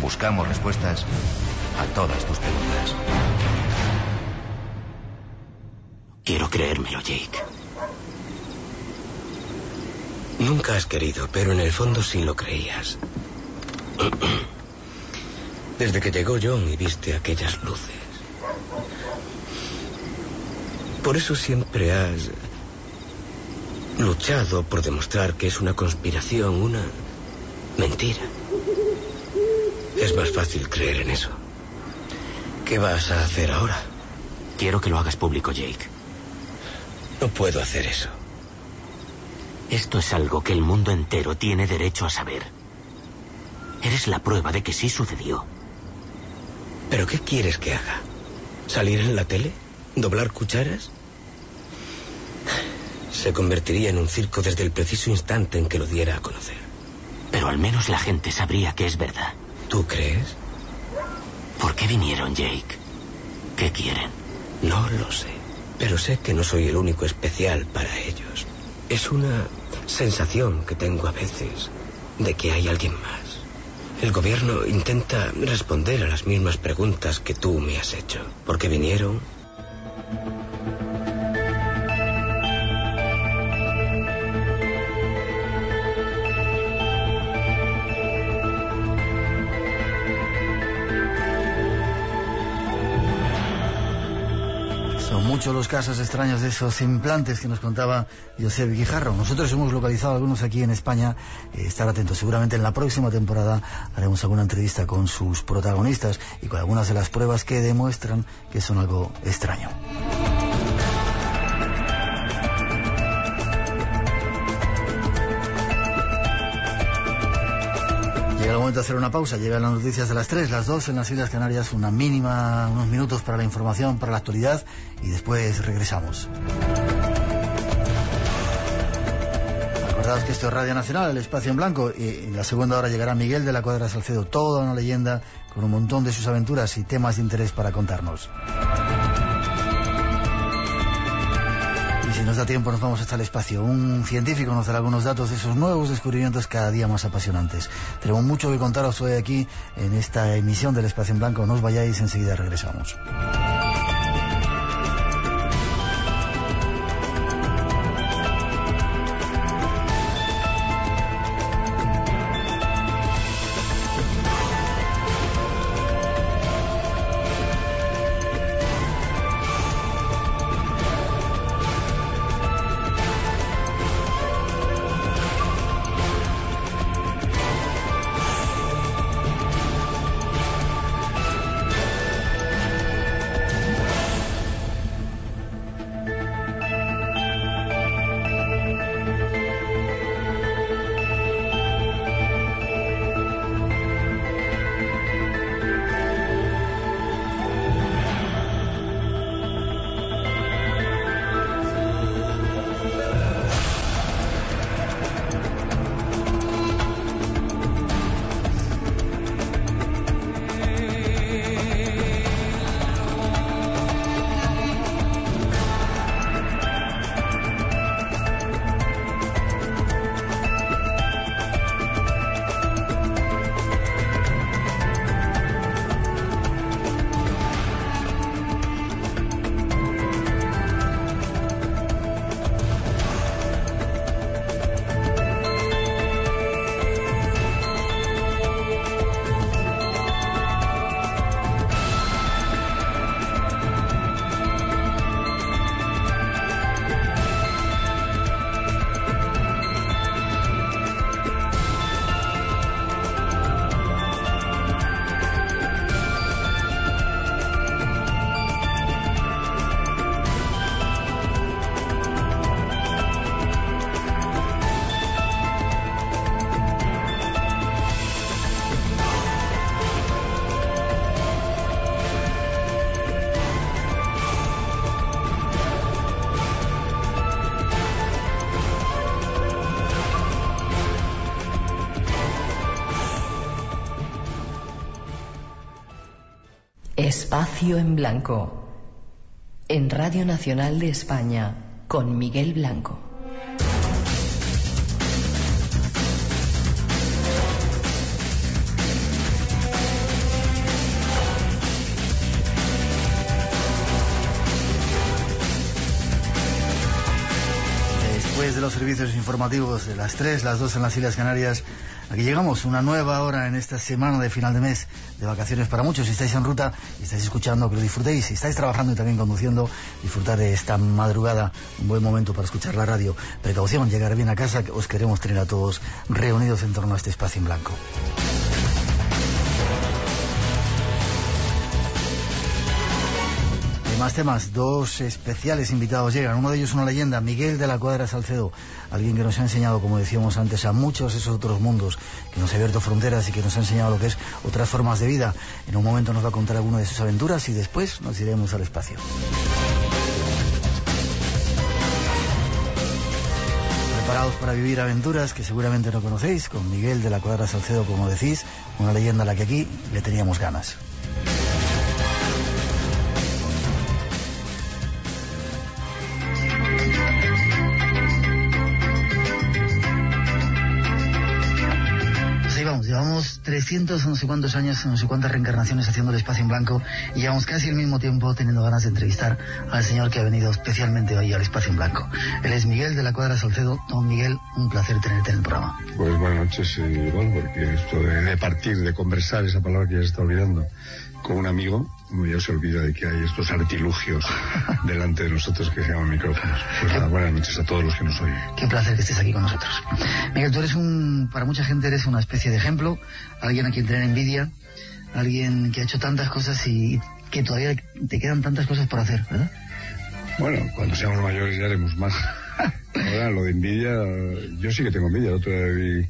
Buscamos respuestas a todas tus preguntas. Quiero creérmelo, Jake. Nunca has querido, pero en el fondo sí lo creías. Desde que llegó John y viste aquellas luces. Por eso siempre has luchado por demostrar que es una conspiración, una mentira. Es más fácil creer en eso. ¿Qué vas a hacer ahora? Quiero que lo hagas público, Jake. No puedo hacer eso. Esto es algo que el mundo entero tiene derecho a saber. Eres la prueba de que sí sucedió. ¿Pero qué quieres que haga? ¿Salir en la tele? ¿Doblar cucharas? Se convertiría en un circo desde el preciso instante en que lo diera a conocer. Pero al menos la gente sabría que es verdad. ¿Tú crees? ¿Por qué vinieron, Jake? ¿Qué quieren? No lo sé. Pero sé que no soy el único especial para ellos. Es una sensación que tengo a veces de que hay alguien más. El gobierno intenta responder a las mismas preguntas que tú me has hecho. ¿Por qué vinieron? Son muchos los casos extraños de esos implantes que nos contaba Josep Guijarro. Nosotros hemos localizado algunos aquí en España. Eh, estar atentos. Seguramente en la próxima temporada haremos alguna entrevista con sus protagonistas y con algunas de las pruebas que demuestran que son algo extraño. Momento de hacer una pausa. Llegan las noticias de las 3, las 2 en las Islas Canarias, una mínima, unos minutos para la información, para la actualidad y después regresamos. Recordaos que esto es Radio Nacional, el espacio en blanco y en la segunda hora llegará Miguel de la Cuadra Salcedo, toda una leyenda con un montón de sus aventuras y temas de interés para contarnos. Si nos da tiempo nos vamos hasta el espacio. Un científico nos dará algunos datos de esos nuevos descubrimientos cada día más apasionantes. Tenemos mucho que contaros hoy aquí en esta emisión del Espacio en Blanco. No os vayáis, enseguida regresamos. En Blanco. En Radio Nacional de España, con Miguel Blanco. Después de los servicios informativos de las 3, las 2 en las Islas Canarias, aquí llegamos, una nueva hora en esta semana de final de mes de vacaciones para muchos. Si estáis en ruta y estáis escuchando, que lo disfrutéis. Si estáis trabajando y también conduciendo, disfrutar de esta madrugada, un buen momento para escuchar la radio. Precaución, llegar bien a casa, que os queremos tener a todos reunidos en torno a este espacio en blanco. Más temas, dos especiales invitados llegan. Uno de ellos una leyenda, Miguel de la Cuadra Salcedo, alguien que nos ha enseñado, como decíamos antes, a muchos esos otros mundos, que nos ha abierto fronteras y que nos ha enseñado lo que es otras formas de vida. En un momento nos va a contar alguna de sus aventuras y después nos iremos al espacio. Preparados para vivir aventuras que seguramente no conocéis, con Miguel de la Cuadra Salcedo, como decís, una leyenda a la que aquí le teníamos ganas. 300 no sé cuántos años, no sé cuántas reencarnaciones haciendo el espacio en blanco y llevamos casi el mismo tiempo teniendo ganas de entrevistar al señor que ha venido especialmente hoy al espacio en blanco. Él es Miguel de la Cuadra Salcedo. Don Miguel, un placer tenerte en el programa. Pues buenas noches, igual, porque esto de, partir, de conversar, esa palabra que ya se está olvidando, con un amigo, ya se olvida de que hay estos artilugios delante de nosotros que se llaman micrófonos. Pues nada, buenas noches a todos los que nos oyen. Qué placer que estés aquí con nosotros. Miguel, tú eres un, para mucha gente eres una especie de ejemplo, alguien a quien tener envidia, alguien que ha hecho tantas cosas y que todavía te quedan tantas cosas por hacer, ¿verdad? Bueno, cuando seamos mayores ya haremos más. Ahora, lo de envidia, yo sí que tengo envidia. El otro día vi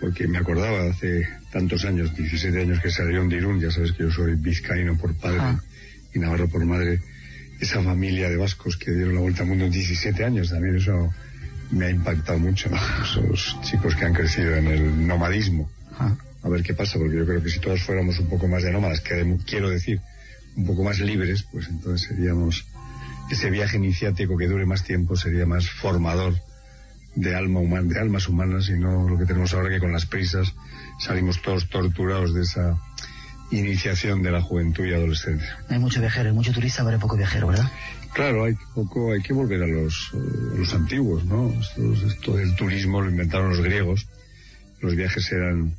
porque me acordaba hace tantos años, 17 años que salió de Irún, ya sabes que yo soy vizcaíno por padre ah. y navarro por madre, esa familia de vascos que dieron la vuelta al mundo en 17 años, también eso me ha impactado mucho, esos chicos que han crecido en el nomadismo. Ah. A ver qué pasa, porque yo creo que si todos fuéramos un poco más de nómadas, que quiero decir, un poco más libres, pues entonces seríamos, ese viaje iniciático que dure más tiempo sería más formador de alma humana, de almas humanas y no lo que tenemos ahora que con las prisas salimos todos torturados de esa iniciación de la juventud y adolescencia. Hay mucho viajero, hay mucho turista, pero hay poco viajero, ¿verdad? Claro, hay poco, hay que volver a los, los antiguos, ¿no? Esto, del turismo lo inventaron los griegos. Los viajes eran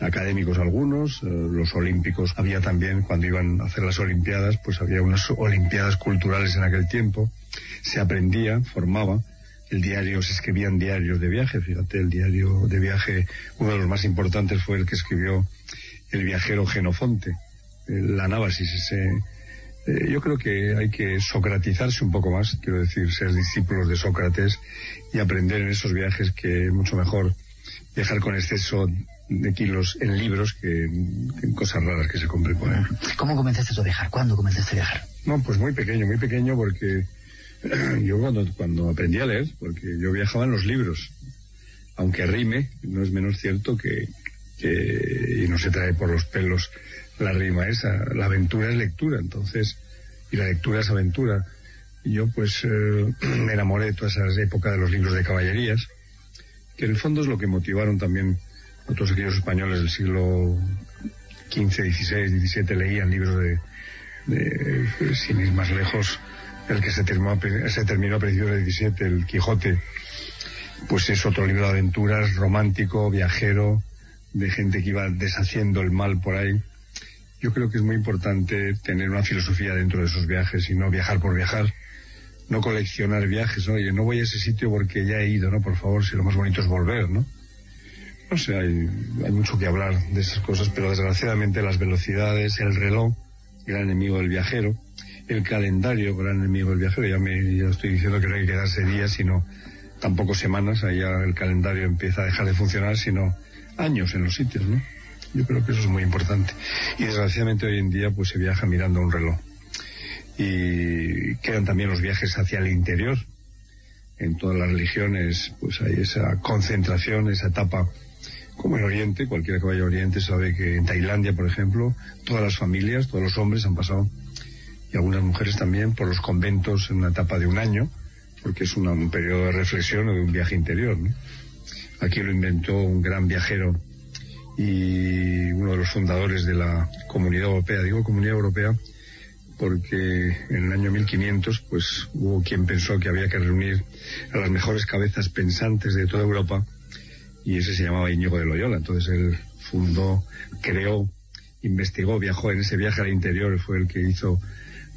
académicos algunos, eh, los olímpicos había también, cuando iban a hacer las olimpiadas, pues había unas olimpiadas culturales en aquel tiempo, se aprendía, formaba, el diario, se escribían diarios de viaje, fíjate, el diario de viaje, uno de los más importantes fue el que escribió el viajero Genofonte, la Anábasis, ese, eh, yo creo que hay que socratizarse un poco más, quiero decir, ser discípulos de Sócrates y aprender en esos viajes que es mucho mejor viajar con exceso de kilos en libros que en, cosas raras que se compren por ahí. ¿Cómo comenzaste a viajar? ¿Cuándo comenzaste a viajar? No, pues muy pequeño, muy pequeño porque yo cuando, cuando aprendí a leer, porque yo viajaba en los libros, aunque rime, no es menos cierto que, que, y no se trae por los pelos la rima esa, la aventura es lectura, entonces, y la lectura es aventura. Yo pues eh, me enamoré de toda esa época de los libros de caballerías, que en el fondo es lo que motivaron también otros aquellos españoles del siglo XV, XVI, XVII leían libros de, de sin ir más lejos, el que se terminó, se terminó a principios del 17, el Quijote, pues es otro libro de aventuras, romántico, viajero, de gente que iba deshaciendo el mal por ahí. Yo creo que es muy importante tener una filosofía dentro de esos viajes y no viajar por viajar, no coleccionar viajes, oye, no voy a ese sitio porque ya he ido, ¿no? Por favor, si lo más bonito es volver, ¿no? No sé, hay, hay mucho que hablar de esas cosas, pero desgraciadamente las velocidades, el reloj, gran enemigo del viajero, el calendario, gran enemigo del viajero. Ya, me, ya estoy diciendo que no hay que quedarse días, sino tampoco semanas. Ahí ya el calendario empieza a dejar de funcionar, sino años en los sitios, ¿no? Yo creo que eso es muy importante. Y desgraciadamente hoy en día pues se viaja mirando un reloj. Y quedan también los viajes hacia el interior. En todas las religiones pues hay esa concentración, esa etapa como en Oriente, cualquiera que vaya a Oriente sabe que en Tailandia, por ejemplo, todas las familias, todos los hombres han pasado, y algunas mujeres también, por los conventos en una etapa de un año, porque es un periodo de reflexión o de un viaje interior. Aquí lo inventó un gran viajero y uno de los fundadores de la Comunidad Europea, digo Comunidad Europea, porque en el año 1500 pues hubo quien pensó que había que reunir a las mejores cabezas pensantes de toda Europa y ese se llamaba Íñigo de Loyola. Entonces él fundó, creó, investigó, viajó en ese viaje al interior, fue el que hizo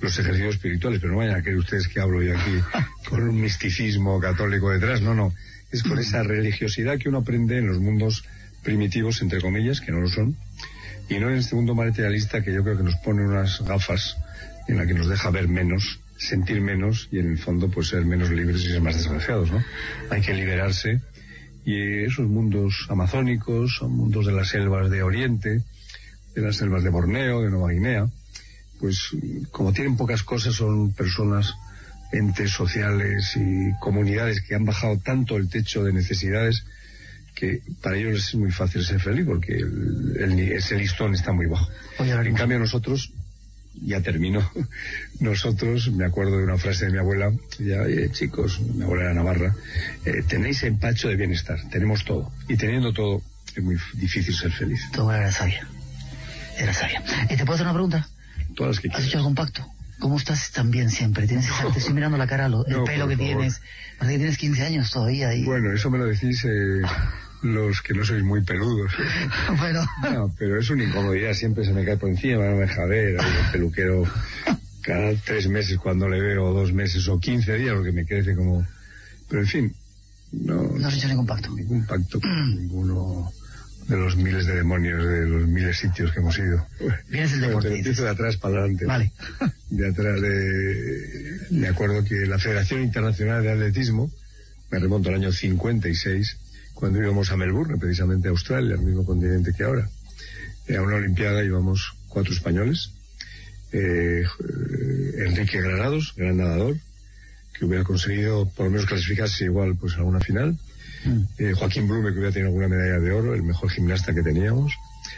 los ejercicios espirituales, pero no vayan a creer ustedes que hablo yo aquí con un misticismo católico detrás, no, no, es con esa religiosidad que uno aprende en los mundos primitivos, entre comillas, que no lo son, y no en este mundo materialista que yo creo que nos pone unas gafas en la que nos deja ver menos, sentir menos y en el fondo pues ser menos libres y ser más desgraciados, ¿no? Hay que liberarse. Y esos mundos amazónicos son mundos de las selvas de Oriente, de las selvas de Borneo, de Nueva Guinea, pues como tienen pocas cosas son personas, entes sociales y comunidades que han bajado tanto el techo de necesidades que para ellos es muy fácil ser feliz porque el, ese listón está muy bajo. en cambio nosotros ya termino. Nosotros, me acuerdo de una frase de mi abuela, ya, chicos, mi abuela era Navarra, eh, tenéis empacho de bienestar, tenemos todo. Y teniendo todo, es muy difícil ser feliz. Todo era sabia. Era sabia. ¿Y te puedo hacer una pregunta? Todas las que ¿Has hecho algún pacto? ¿Cómo estás tan bien siempre? Tienes te estoy mirando la cara, el pelo que tienes. Parece que tienes 15 años todavía. Y... Bueno, eso me lo decís eh, los que no sois muy peludos. bueno. No, pero es una incomodidad, siempre se me cae por encima, no me deja ver, el peluquero cada tres meses cuando le veo, dos meses o quince días, lo que me crece como... Pero en fin, no... No has hecho ningún pacto. Ningún pacto con ninguno de los miles de demonios, de los miles de sitios que hemos ido. Vienes el deporte. empiezo de atrás para adelante. Vale. De atrás de... Me acuerdo que la Federación Internacional de Atletismo, me remonto al año 56, cuando íbamos a Melbourne, precisamente a Australia, el mismo continente que ahora. A una Olimpiada íbamos cuatro españoles. Eh, Enrique Granados, gran nadador, que hubiera conseguido por lo menos clasificarse igual pues a una final. Mm. Eh, Joaquín Blume, que hubiera tenido alguna medalla de oro, el mejor gimnasta que teníamos.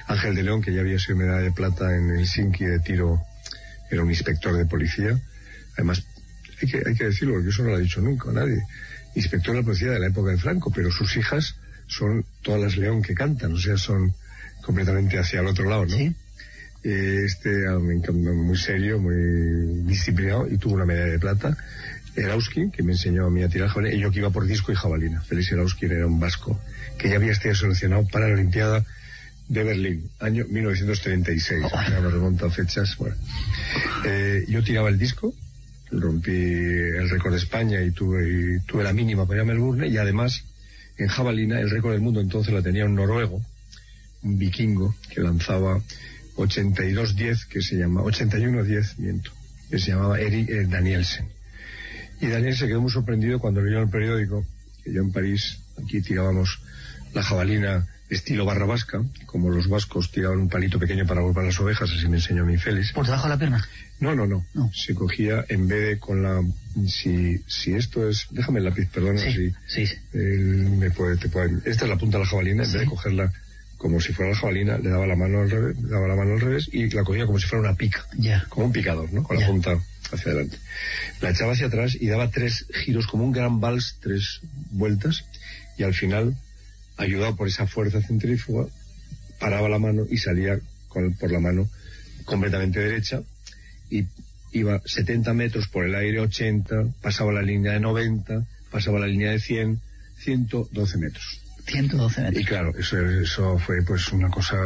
Ángel de León, que ya había sido medalla de plata en Helsinki de tiro, era un inspector de policía. Además, hay que, hay que decirlo, porque eso no lo ha dicho nunca nadie inspector de la policía de la época de Franco, pero sus hijas son todas las León que cantan, o sea, son completamente hacia el otro lado, ¿no? ¿Sí? Eh, este muy serio, muy disciplinado y tuvo una medalla de plata. Erauski, que me enseñó a mí a tirar jabalina, y yo que iba por disco y jabalina. Félix Erauski era un vasco que ya había estado seleccionado para la Olimpiada de Berlín, año 1936. Oh. me remonto a fechas. Bueno. Eh, yo tiraba el disco, rompí el récord de España y tuve, tuve la mínima para ir a Melbourne y además en jabalina el récord del mundo entonces la tenía un noruego, un vikingo que lanzaba 82-10 que se llama 81-10 miento que se llamaba Eric eh, Danielsen y Daniel se quedó muy sorprendido cuando leyó en el periódico que yo en París aquí tirábamos la jabalina estilo barra vasca, como los vascos tiraban un palito pequeño para golpear las ovejas, así me enseñó mi Félix. ¿Por debajo de la pierna? No, no, no, Se cogía en vez de con la... Si, si esto es... Déjame el lápiz, perdona. Sí, si, sí. me puede, te puede, esta es la punta de la jabalina, en vez de cogerla como si fuera la jabalina, le daba la mano al revés, le daba la mano al revés y la cogía como si fuera una pica. Ya. Como un picador, ¿no? Con la punta hacia adelante. La echaba hacia atrás y daba tres giros, como un gran vals, tres vueltas, y al final ayudado por esa fuerza centrífuga, paraba la mano y salía con, por la mano completamente derecha y iba 70 metros por el aire, 80, pasaba la línea de 90, pasaba la línea de 100, 112 metros. 112 metros. Y claro, eso, fue pues una cosa,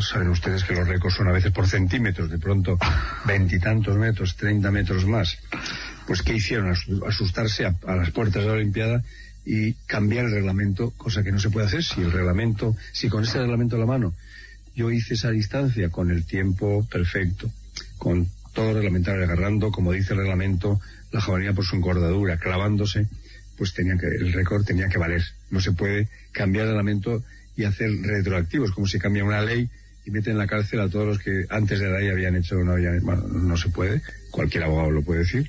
saben ustedes que los récords son a veces por centímetros, de pronto veintitantos metros, 30 metros más. Pues ¿qué hicieron? Asustarse a, a las puertas de la Olimpiada y cambiar el reglamento, cosa que no se puede hacer si el reglamento, si con ese reglamento a la mano yo hice esa distancia con el tiempo perfecto, con todo reglamentario agarrando, como dice el reglamento, la jabalina por su encordadura, clavándose, pues tenía que, el récord tenía que valer. No se puede cambiar el reglamento y hacer retroactivos, como si cambia una ley y mete en la cárcel a todos los que antes de la ley habían hecho no habían, no se puede, cualquier abogado lo puede decir.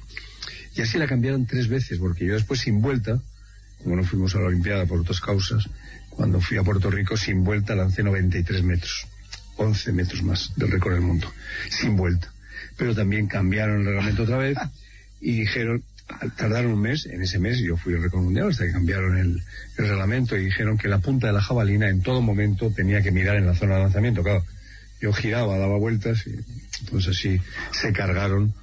Y así la cambiaron tres veces, porque yo después sin vuelta, como no fuimos a la Olimpiada por otras causas, cuando fui a Puerto Rico sin vuelta lancé 93 metros, 11 metros más del récord del mundo, sin vuelta. Pero también cambiaron el reglamento otra vez y dijeron, tardaron un mes, en ese mes yo fui récord mundial hasta que cambiaron el, el reglamento y dijeron que la punta de la jabalina en todo momento tenía que mirar en la zona de lanzamiento. Claro, yo giraba, daba vueltas y pues así se cargaron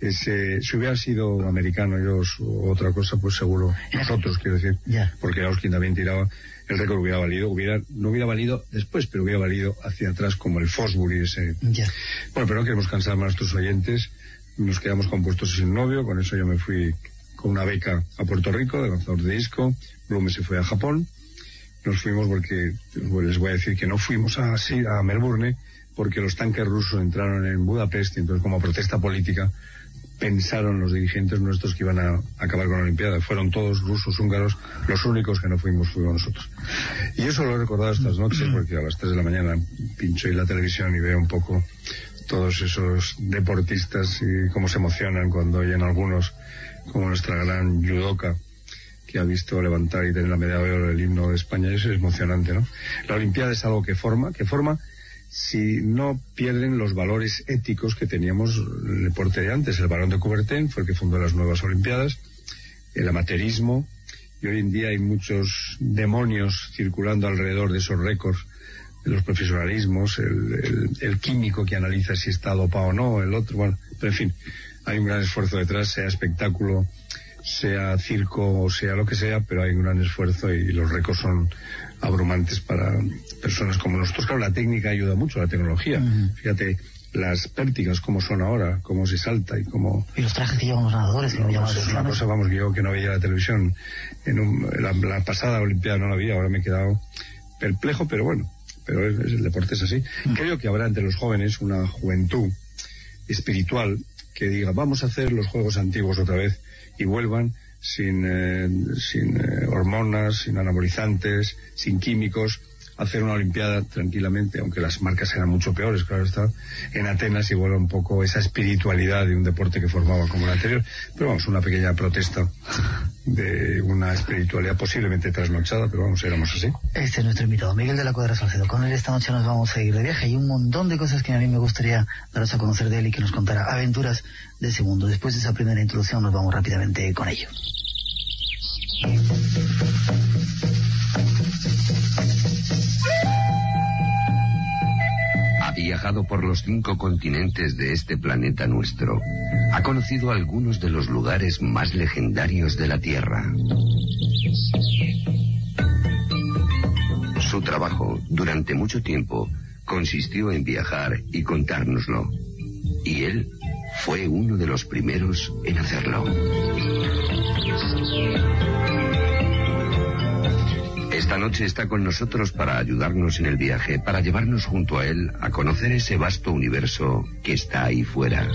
ese, si hubiera sido americano ellos o otra cosa, pues seguro nosotros, quiero decir, porque Austin también tiraba, el récord hubiera valido, hubiera, no hubiera valido después, pero hubiera valido hacia atrás como el Fosbury ese. Bueno, pero no queremos cansar más a nuestros oyentes, nos quedamos compuestos sin novio, con eso yo me fui con una beca a Puerto Rico de lanzador de disco, Blume se fue a Japón, nos fuimos porque, les voy a decir que no fuimos a, a Melbourne, porque los tanques rusos entraron en Budapest y entonces como protesta política pensaron los dirigentes nuestros que iban a acabar con la Olimpiada. Fueron todos rusos, húngaros, los únicos que no fuimos fuimos nosotros. Y eso lo he recordado estas noches porque a las 3 de la mañana pincho ahí la televisión y veo un poco todos esos deportistas y cómo se emocionan cuando oyen algunos, como nuestra gran judoka, que ha visto levantar y tener la medalla de oro el himno de España. Eso es emocionante, ¿no? La Olimpiada es algo que forma, que forma si no pierden los valores éticos que teníamos en el deporte de antes. El balón de Coubertin fue el que fundó las nuevas Olimpiadas, el amateurismo, y hoy en día hay muchos demonios circulando alrededor de esos récords, de los profesionalismos, el, químico que analiza si está dopado o no, el otro, bueno, pero en fin, hay un gran esfuerzo detrás, sea espectáculo, sea circo o sea lo que sea, pero hay un gran esfuerzo y los récords son abrumantes para personas como nosotros. Claro, la técnica ayuda mucho, la tecnología. Fíjate, las pértigas cómo son ahora, cómo se salta y cómo... Y los trajes que llevan los nadadores, que no, pues Es una cosa, vamos, yo que no veía la televisión. En la, pasada Olimpiada no la vi, ahora me he quedado perplejo, pero bueno, pero el deporte es así. Creo que habrá entre los jóvenes una juventud espiritual que diga, vamos a hacer los juegos antiguos otra vez y vuelvan sin, eh, sin eh, hormonas, sin anabolizantes, sin químicos, hacer una Olimpiada tranquilamente, aunque las marcas eran mucho peores, claro está, en Atenas y vuelve un poco esa espiritualidad de un deporte que formaba como el anterior. Pero vamos, una pequeña protesta de una espiritualidad posiblemente trasnochada, pero vamos, éramos así. Este es nuestro invitado, Miguel de la Cuadra Salcedo. Con él esta noche nos vamos a ir de viaje. Hay un montón de cosas que a mí me gustaría daros a conocer de él y que nos contará aventuras de ese mundo. Después de esa primera introducción nos vamos rápidamente con ello. Viajado por los cinco continentes de este planeta nuestro. Ha conocido algunos de los lugares más legendarios de la Tierra. Su trabajo, durante mucho tiempo, consistió en viajar y contárnoslo. Y él fue uno de los primeros en hacerlo. Esta noche está con nosotros para ayudarnos en el viaje, para llevarnos junto a él a conocer ese vasto universo que está ahí fuera.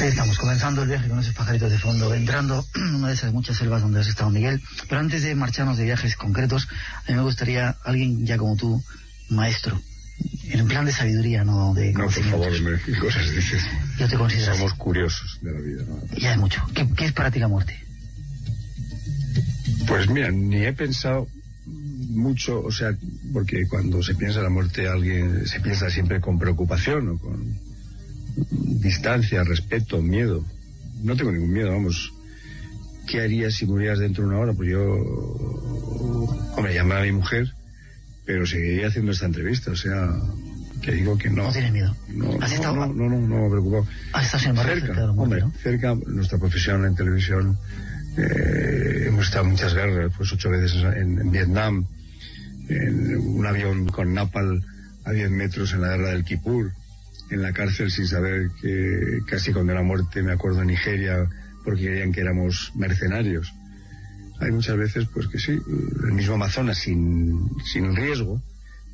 El viaje con esos pajaritos de fondo, entrando en una de esas muchas selvas donde has estado, Miguel. Pero antes de marcharnos de viajes concretos, a mí me gustaría alguien ya como tú, maestro, en plan de sabiduría, no de No, por favor, ¿qué cosas dices? Yo te considero Somos curiosos de la vida. ¿no? Ya es mucho. ¿Qué, ¿Qué es para ti la muerte? Pues mira, ni he pensado mucho, o sea, porque cuando se piensa la muerte alguien se piensa siempre con preocupación o con distancia, respeto, miedo no tengo ningún miedo, vamos. ¿Qué harías si murieras dentro de una hora? Pues yo, hombre, llamar a mi mujer, pero seguiría haciendo esta entrevista, o sea, que digo que no. No tienes miedo. No, no, no, no, no, me preocupo. ¿Has estado cerca, hombre, cerca, nuestra profesión en televisión, eh, hemos estado en muchas guerras, pues ocho veces en, Vietnam, en un avión con Napal a 10 metros en la guerra del Kipur, en la cárcel sin saber que casi cuando la muerte, me acuerdo en Nigeria, porque creían que éramos mercenarios. Hay muchas veces, pues que sí, el mismo Amazonas sin, sin riesgo,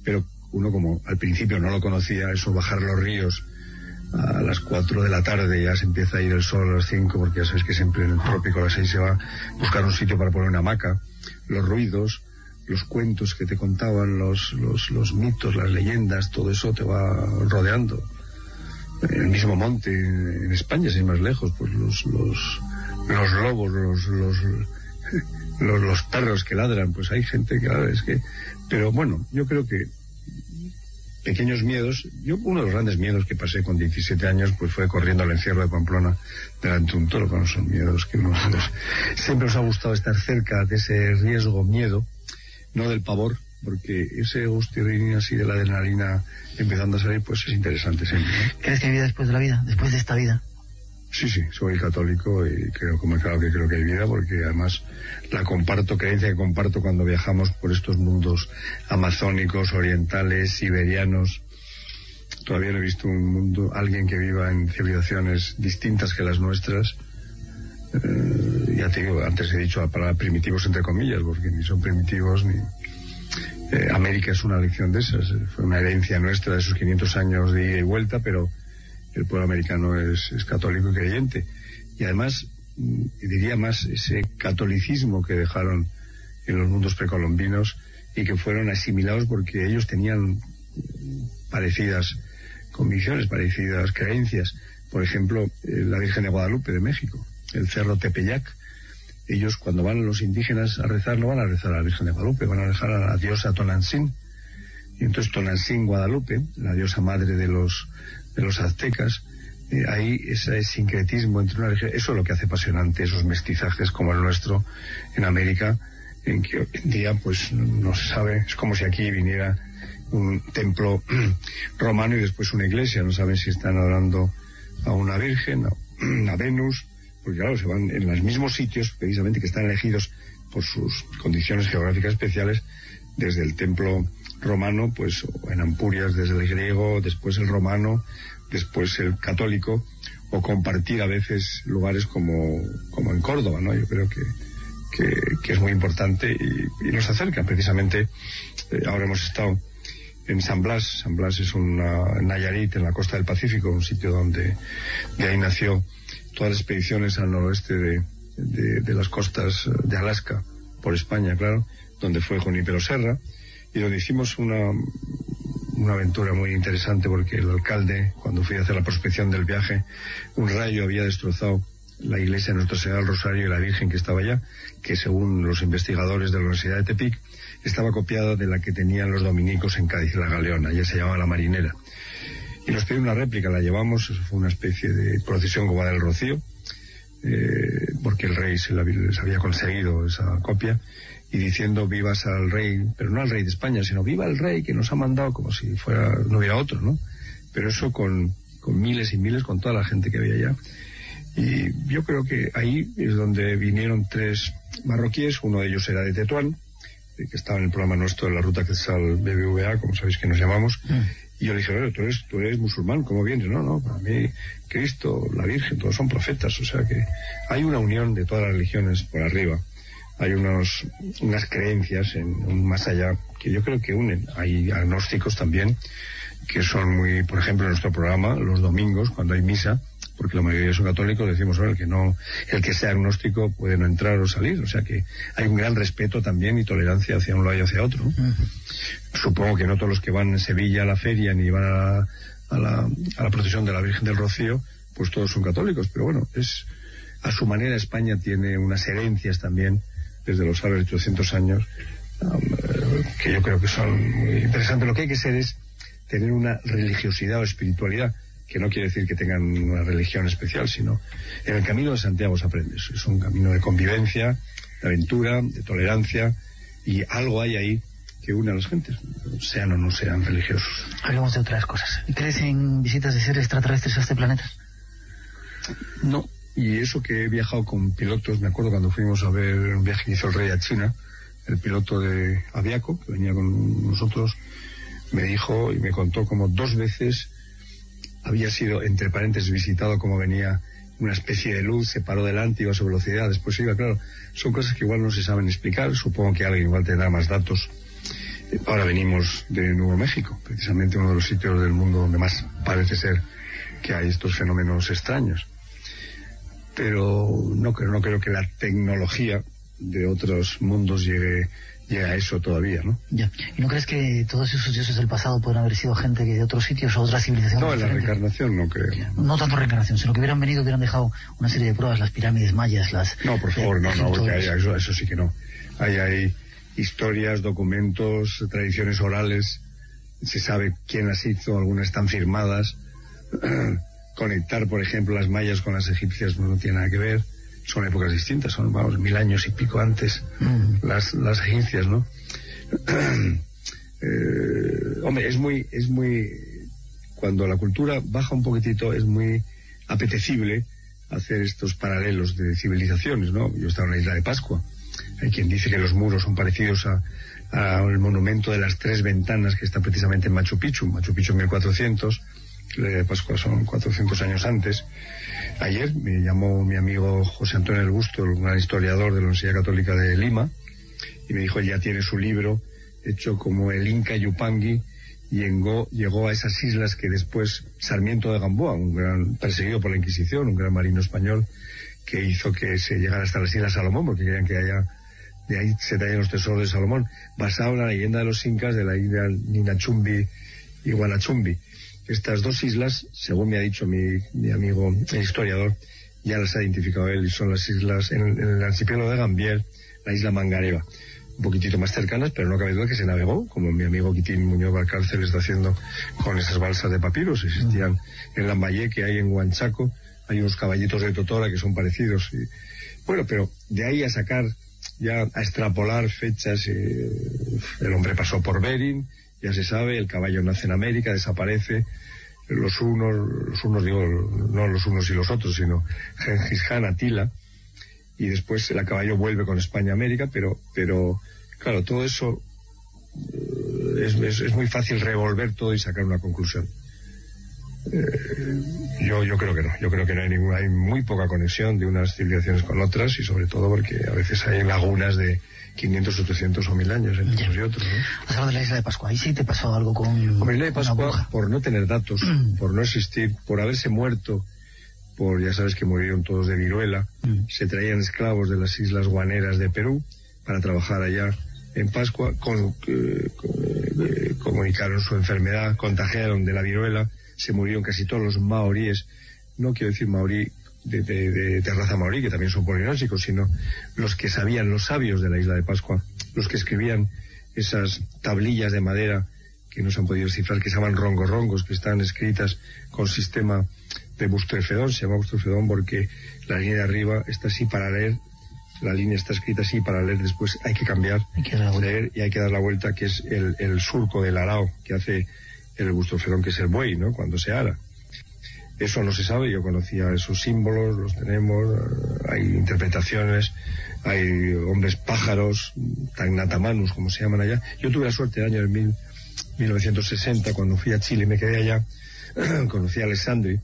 pero uno como al principio no lo conocía, eso bajar los ríos a las 4 de la tarde ya se empieza a ir el sol a las 5 porque ya sabes que siempre en el trópico a las 6 se va a buscar un sitio para poner una hamaca, los ruidos, los cuentos que te contaban, los, los, los mitos, las leyendas, todo eso te va rodeando. El mismo monte, en España, sin más lejos, pues los, los, los lobos, los, los, los, los perros que ladran, pues hay gente que ladra, es que... Pero bueno, yo creo que pequeños miedos. Yo uno de los grandes miedos que pasé con 17 años pues fue corriendo al encierro de Pamplona delante de un toro, no son miedos que nos, siempre nos ha gustado estar cerca de ese riesgo, miedo, no del pavor, porque ese gustirrín así de la adrenalina empezando a salir, pues es interesante siempre. ¿Crees que hay vida después de la vida, después de esta vida? Sí, sí, soy católico y creo, como claro que creo que hay vida, porque además la comparto, creencia que comparto cuando viajamos por estos mundos amazónicos, orientales, siberianos. Todavía no he visto un mundo, alguien que viva en civilizaciones distintas que las nuestras. Eh, ya te digo, antes he dicho la palabra primitivos entre comillas, porque ni son primitivos ni... Eh, América es una lección de esas, fue una herencia nuestra de esos 500 años de ida y vuelta, pero el pueblo americano es, católico y creyente. Y además, mm, diría más, ese catolicismo que dejaron en los mundos precolombinos y que fueron asimilados porque ellos tenían parecidas convicciones, parecidas creencias. Por ejemplo, eh, la Virgen de Guadalupe de México, el cerro Tepeyac. Ellos cuando van los indígenas a rezar no van a rezar a la Virgen de Guadalupe, van a rezar a la diosa Tonantzin. Y entonces Tonantzin Guadalupe, la diosa madre de los de los aztecas, eh, hay ese sincretismo entre una región, eso es lo que hace apasionante esos mestizajes como el nuestro en América, en que hoy en día pues no se sabe, es como si aquí viniera un templo romano y después una iglesia, no saben si están adorando a una virgen, a, Venus, porque claro, se van en los mismos sitios precisamente que están elegidos por sus condiciones geográficas especiales, desde el templo romano, pues en Ampurias desde el griego, después el romano, después el católico, o compartir a veces lugares como, como en Córdoba, ¿no? Yo creo que, que, es muy importante y, nos acerca precisamente. Eh, ahora hemos estado en San Blas. San Blas es una Nayarit, en la costa del Pacífico, un sitio donde de ahí nació todas las expediciones al noroeste de, las costas de Alaska, por España, claro, donde fue Junípero Serra y donde hicimos una, una aventura muy interesante porque el alcalde, cuando fui a hacer la prospección del viaje, un rayo había destrozado la iglesia de Nuestra Señora del Rosario y la Virgen que estaba allá, que según los investigadores de la Universidad de Tepic, estaba copiada de la que tenían los dominicos en Cádiz, la Galeona, ya se llamaba la Marinera. Y nos pidieron una réplica, la llevamos, eso fue una especie de procesión como del Rocío, eh, porque el rey se les había conseguido esa copia, y diciendo vivas al rey, pero no al rey de España, sino viva el rey que nos ha mandado como si fuera, no hubiera otro, ¿no? Pero eso con, con miles y miles, con toda la gente que había allá. Y yo creo que ahí es donde vinieron tres marroquíes, uno de ellos era de Tetuán, eh, que estaba en el programa nuestro de la ruta Quetzal BBVA, como sabéis que nos llamamos, mm. Y yo le dije, bueno, tú eres, tú eres musulmán, ¿cómo vienes? No, no, para mí Cristo, la Virgen, todos son profetas, o sea que hay una unión de todas las religiones por arriba hay unos, unas creencias en un más allá que yo creo que unen. Hay agnósticos también que son muy, por ejemplo, en nuestro programa, los domingos, cuando hay misa, porque la mayoría son católicos, decimos, bueno, el que no, el que sea agnóstico puede no entrar o salir, o sea que hay un gran respeto también y tolerancia hacia un lado y hacia otro. Supongo que no todos los que van en Sevilla a la feria ni van a, a, la, a la procesión de la Virgen del Rocío, pues todos son católicos, pero bueno, es, a su manera España tiene unas herencias también desde los de 800 años, um, eh, que yo creo que son muy interesantes. Lo que hay que ser es tener una religiosidad o espiritualidad, que no quiere decir que tengan una religión especial, sino en el camino de Santiago se aprende. Es un camino de convivencia, de aventura, de tolerancia, y algo hay ahí que une a las gentes, sean o no sean religiosos. Hablemos de otras cosas. ¿Crees en visitas de seres extraterrestres a este planeta? No, y eso que he viajado con pilotos, me acuerdo cuando fuimos a ver un viaje que hizo el rey a China, el piloto de Aviaco, que venía con nosotros, me dijo y me contó como dos veces había sido, entre paréntesis, visitado como venía una especie de luz, se paró delante, iba a su velocidad, después iba, claro, son cosas que igual no se saben explicar, supongo que alguien igual tendrá más datos. Ahora venimos de Nuevo México, precisamente uno de los sitios del mundo donde más parece ser que hay estos fenómenos extraños. Pero no creo, no creo que la tecnología de otros mundos llegue, llegue a eso todavía, ¿no? Ya. ¿Y no crees que todos esos dioses del pasado pueden haber sido gente que de otros sitios o otras civilizaciones? No, en la diferentes? reencarnación no creo. No tanto reencarnación, sino que hubieran venido, hubieran dejado una serie de pruebas, las pirámides mayas, las... No, por favor, no, no, porque hay- eso, eso sí que no. Hay, hay historias, documentos, tradiciones orales, se sabe quién las hizo, algunas están firmadas. Conectar, por ejemplo, las mayas con las egipcias no, no tiene nada que ver. Son épocas distintas, son, vamos, mil años y pico antes Mm. las, las egipcias, ¿no? Eh, hombre, es muy, es muy, cuando la cultura baja un poquitito, es muy apetecible hacer estos paralelos de civilizaciones, ¿no? Yo estaba en la isla de Pascua. Hay quien dice que los muros son parecidos a- al monumento de las tres ventanas que está precisamente en Machu Picchu. Machu Picchu 1400, la isla de Pascua son 400 años antes. Ayer me llamó mi amigo José Antonio El Busto, un gran historiador de la Universidad Católica de Lima, y me dijo, ya tiene su libro hecho como el Inca Yupanqui, y llegó a esas islas que después Sarmiento de Gamboa, un gran perseguido por la Inquisición, un gran marino español, que hizo que se llegara hasta las Islas Salomón, porque querían que haya, de ahí se traían los tesoros de Salomón, basado en la leyenda de los incas de la isla Ninachumbi y Guanachumbi. Estas dos islas, según me ha dicho mi, mi amigo el historiador, ya las ha identificado él, y son las islas en, en el archipiélago de Gambier, la isla Mangareva un poquitito más cercanas, pero no cabe duda que se navegó, como mi amigo Quitín Muñoz Valcárcel está haciendo con esas balsas de papiros. Existían en Lambayé, que hay en Huanchaco, hay unos caballitos de Totora que son parecidos. y- bueno, pero de ahí a sacar, ya a extrapolar fechas, eh, el hombre pasó por Bering, ya se sabe, el caballo nace en América, desaparece, los unos, los unos digo, no los unos y los otros, sino Gengis Khan, Atila, y después el caballo vuelve con España a América, pero, pero claro, todo eso eh, es, muy fácil revolver todo y sacar una conclusión. Eh, yo, yo creo que no, yo creo que no hay ninguna, hay muy poca conexión de unas civilizaciones con otras y sobre todo porque a veces hay lagunas de 500, 800 o 1000 años entre unos y otros. ¿no? De la isla de Pascua, ahí sí te pasó algo con la de con una Pascua, por no tener datos, por no existir, por haberse muerto, por ya sabes que murieron todos de viruela, Mm. se traían esclavos de las islas guaneras de Perú para trabajar allá en Pascua, con- eh, con- eh, comunicaron su enfermedad, contagiaron de la viruela, se murieron casi todos los maoríes, no quiero decir maorí de, de- de- de raza maorí, que también son polinésicos, sino los que sabían, los sabios de la isla de Pascua, los que escribían esas tablillas de madera que no se han podido descifrar, que se llaman rongorrongos, que están escritas con sistema de bustrefedón, se llama bustrefedón porque la línea de arriba está así para leer, la línea está escrita así para leer, después hay que cambiar, Hay que leer y hay que dar la vuelta, que es el, el surco del arao que hace el bustrofedón, que es el buey, ¿no? Cuando se ara. Eso no se sabe, yo conocía esos símbolos, los tenemos, eh, hay interpretaciones, hay hombres pájaros, tagnatamanus, como se llaman allá. Yo tuve la suerte el año de mil- 1960, cuando fui a Chile y me quedé allá, conocí a Alessandri,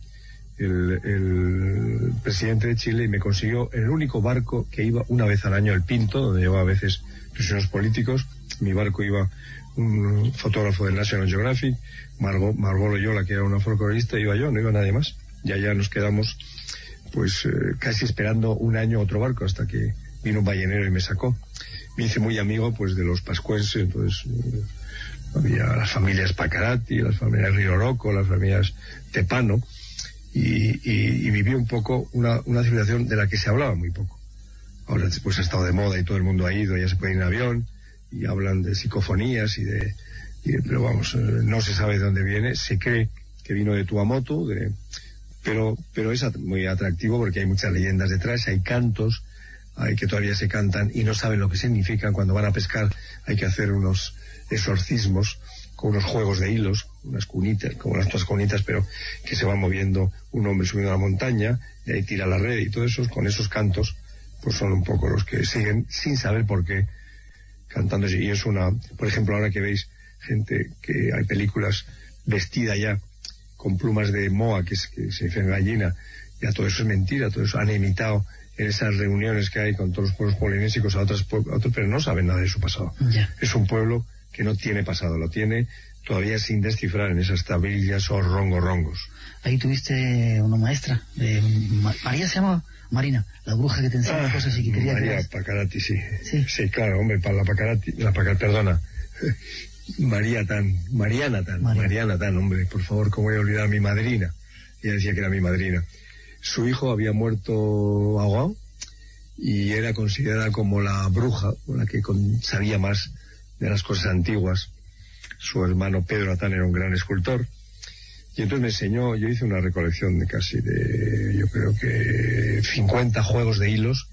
el, el presidente de Chile, y me consiguió el único barco que iba una vez al año al Pinto, donde llevaba a veces prisioneros políticos. Mi barco iba un fotógrafo del National Geographic, Margot, Margot Loyola, que era una folclorista, iba yo, no iba nadie más. Y allá nos quedamos, pues, eh, casi esperando un año otro barco, hasta que vino un ballenero y me sacó. Me hice muy amigo, pues, de los pascuenses, entonces... eh, había las familias Pacarati, las familias Río Loco, las familias Tepano, y, viví un poco una, una civilización de la que se hablaba muy poco. Ahora después ha estado de moda y todo el mundo ha ido, ya se puede ir en avión, y hablan de psicofonías y de... pero vamos, eh, no se sabe de dónde viene, se cree que vino de Tuamotu, de, pero, pero es muy atractivo porque hay muchas leyendas detrás, hay cantos, hay que todavía se cantan y no saben lo que significan. Cuando van a pescar hay que hacer unos exorcismos con unos juegos de hilos, unas cunitas, como las otras cunitas, pero que se va moviendo un hombre subiendo a la montaña, y ahí tira la red y todo eso, con esos cantos, pues son un poco los que siguen sin saber por qué cantando. Y es una, por ejemplo, ahora que veis gente que hay películas vestida ya con plumas de moa que, que se dice en gallina, ya todo eso es mentira, todo eso han imitado en esas reuniones que hay con todos los pueblos polinésicos a otros, pue- a otros pero no saben nada de su pasado. Es un pueblo que no tiene pasado, lo tiene todavía sin descifrar en esas tablillas o rongos. Ahí tuviste una maestra, de María se llamaba Marina, la bruja que te enseña ah, cosas y que quería María Pacarati, sí. sí. Sí, claro, hombre, para la Pacarati, la Pacarati, perdona. María Tan, Mariana Tan, Mariana Tan, hombre, por favor, ¿cómo voy a olvidar a mi madrina? Ella decía que era mi madrina. Su hijo había muerto ahogado y era considerada como la bruja, la que sabía más de las cosas antiguas. Su hermano Pedro Atán era un gran escultor. Y entonces me enseñó, yo hice una recolección de casi de, yo creo que 50 juegos de hilos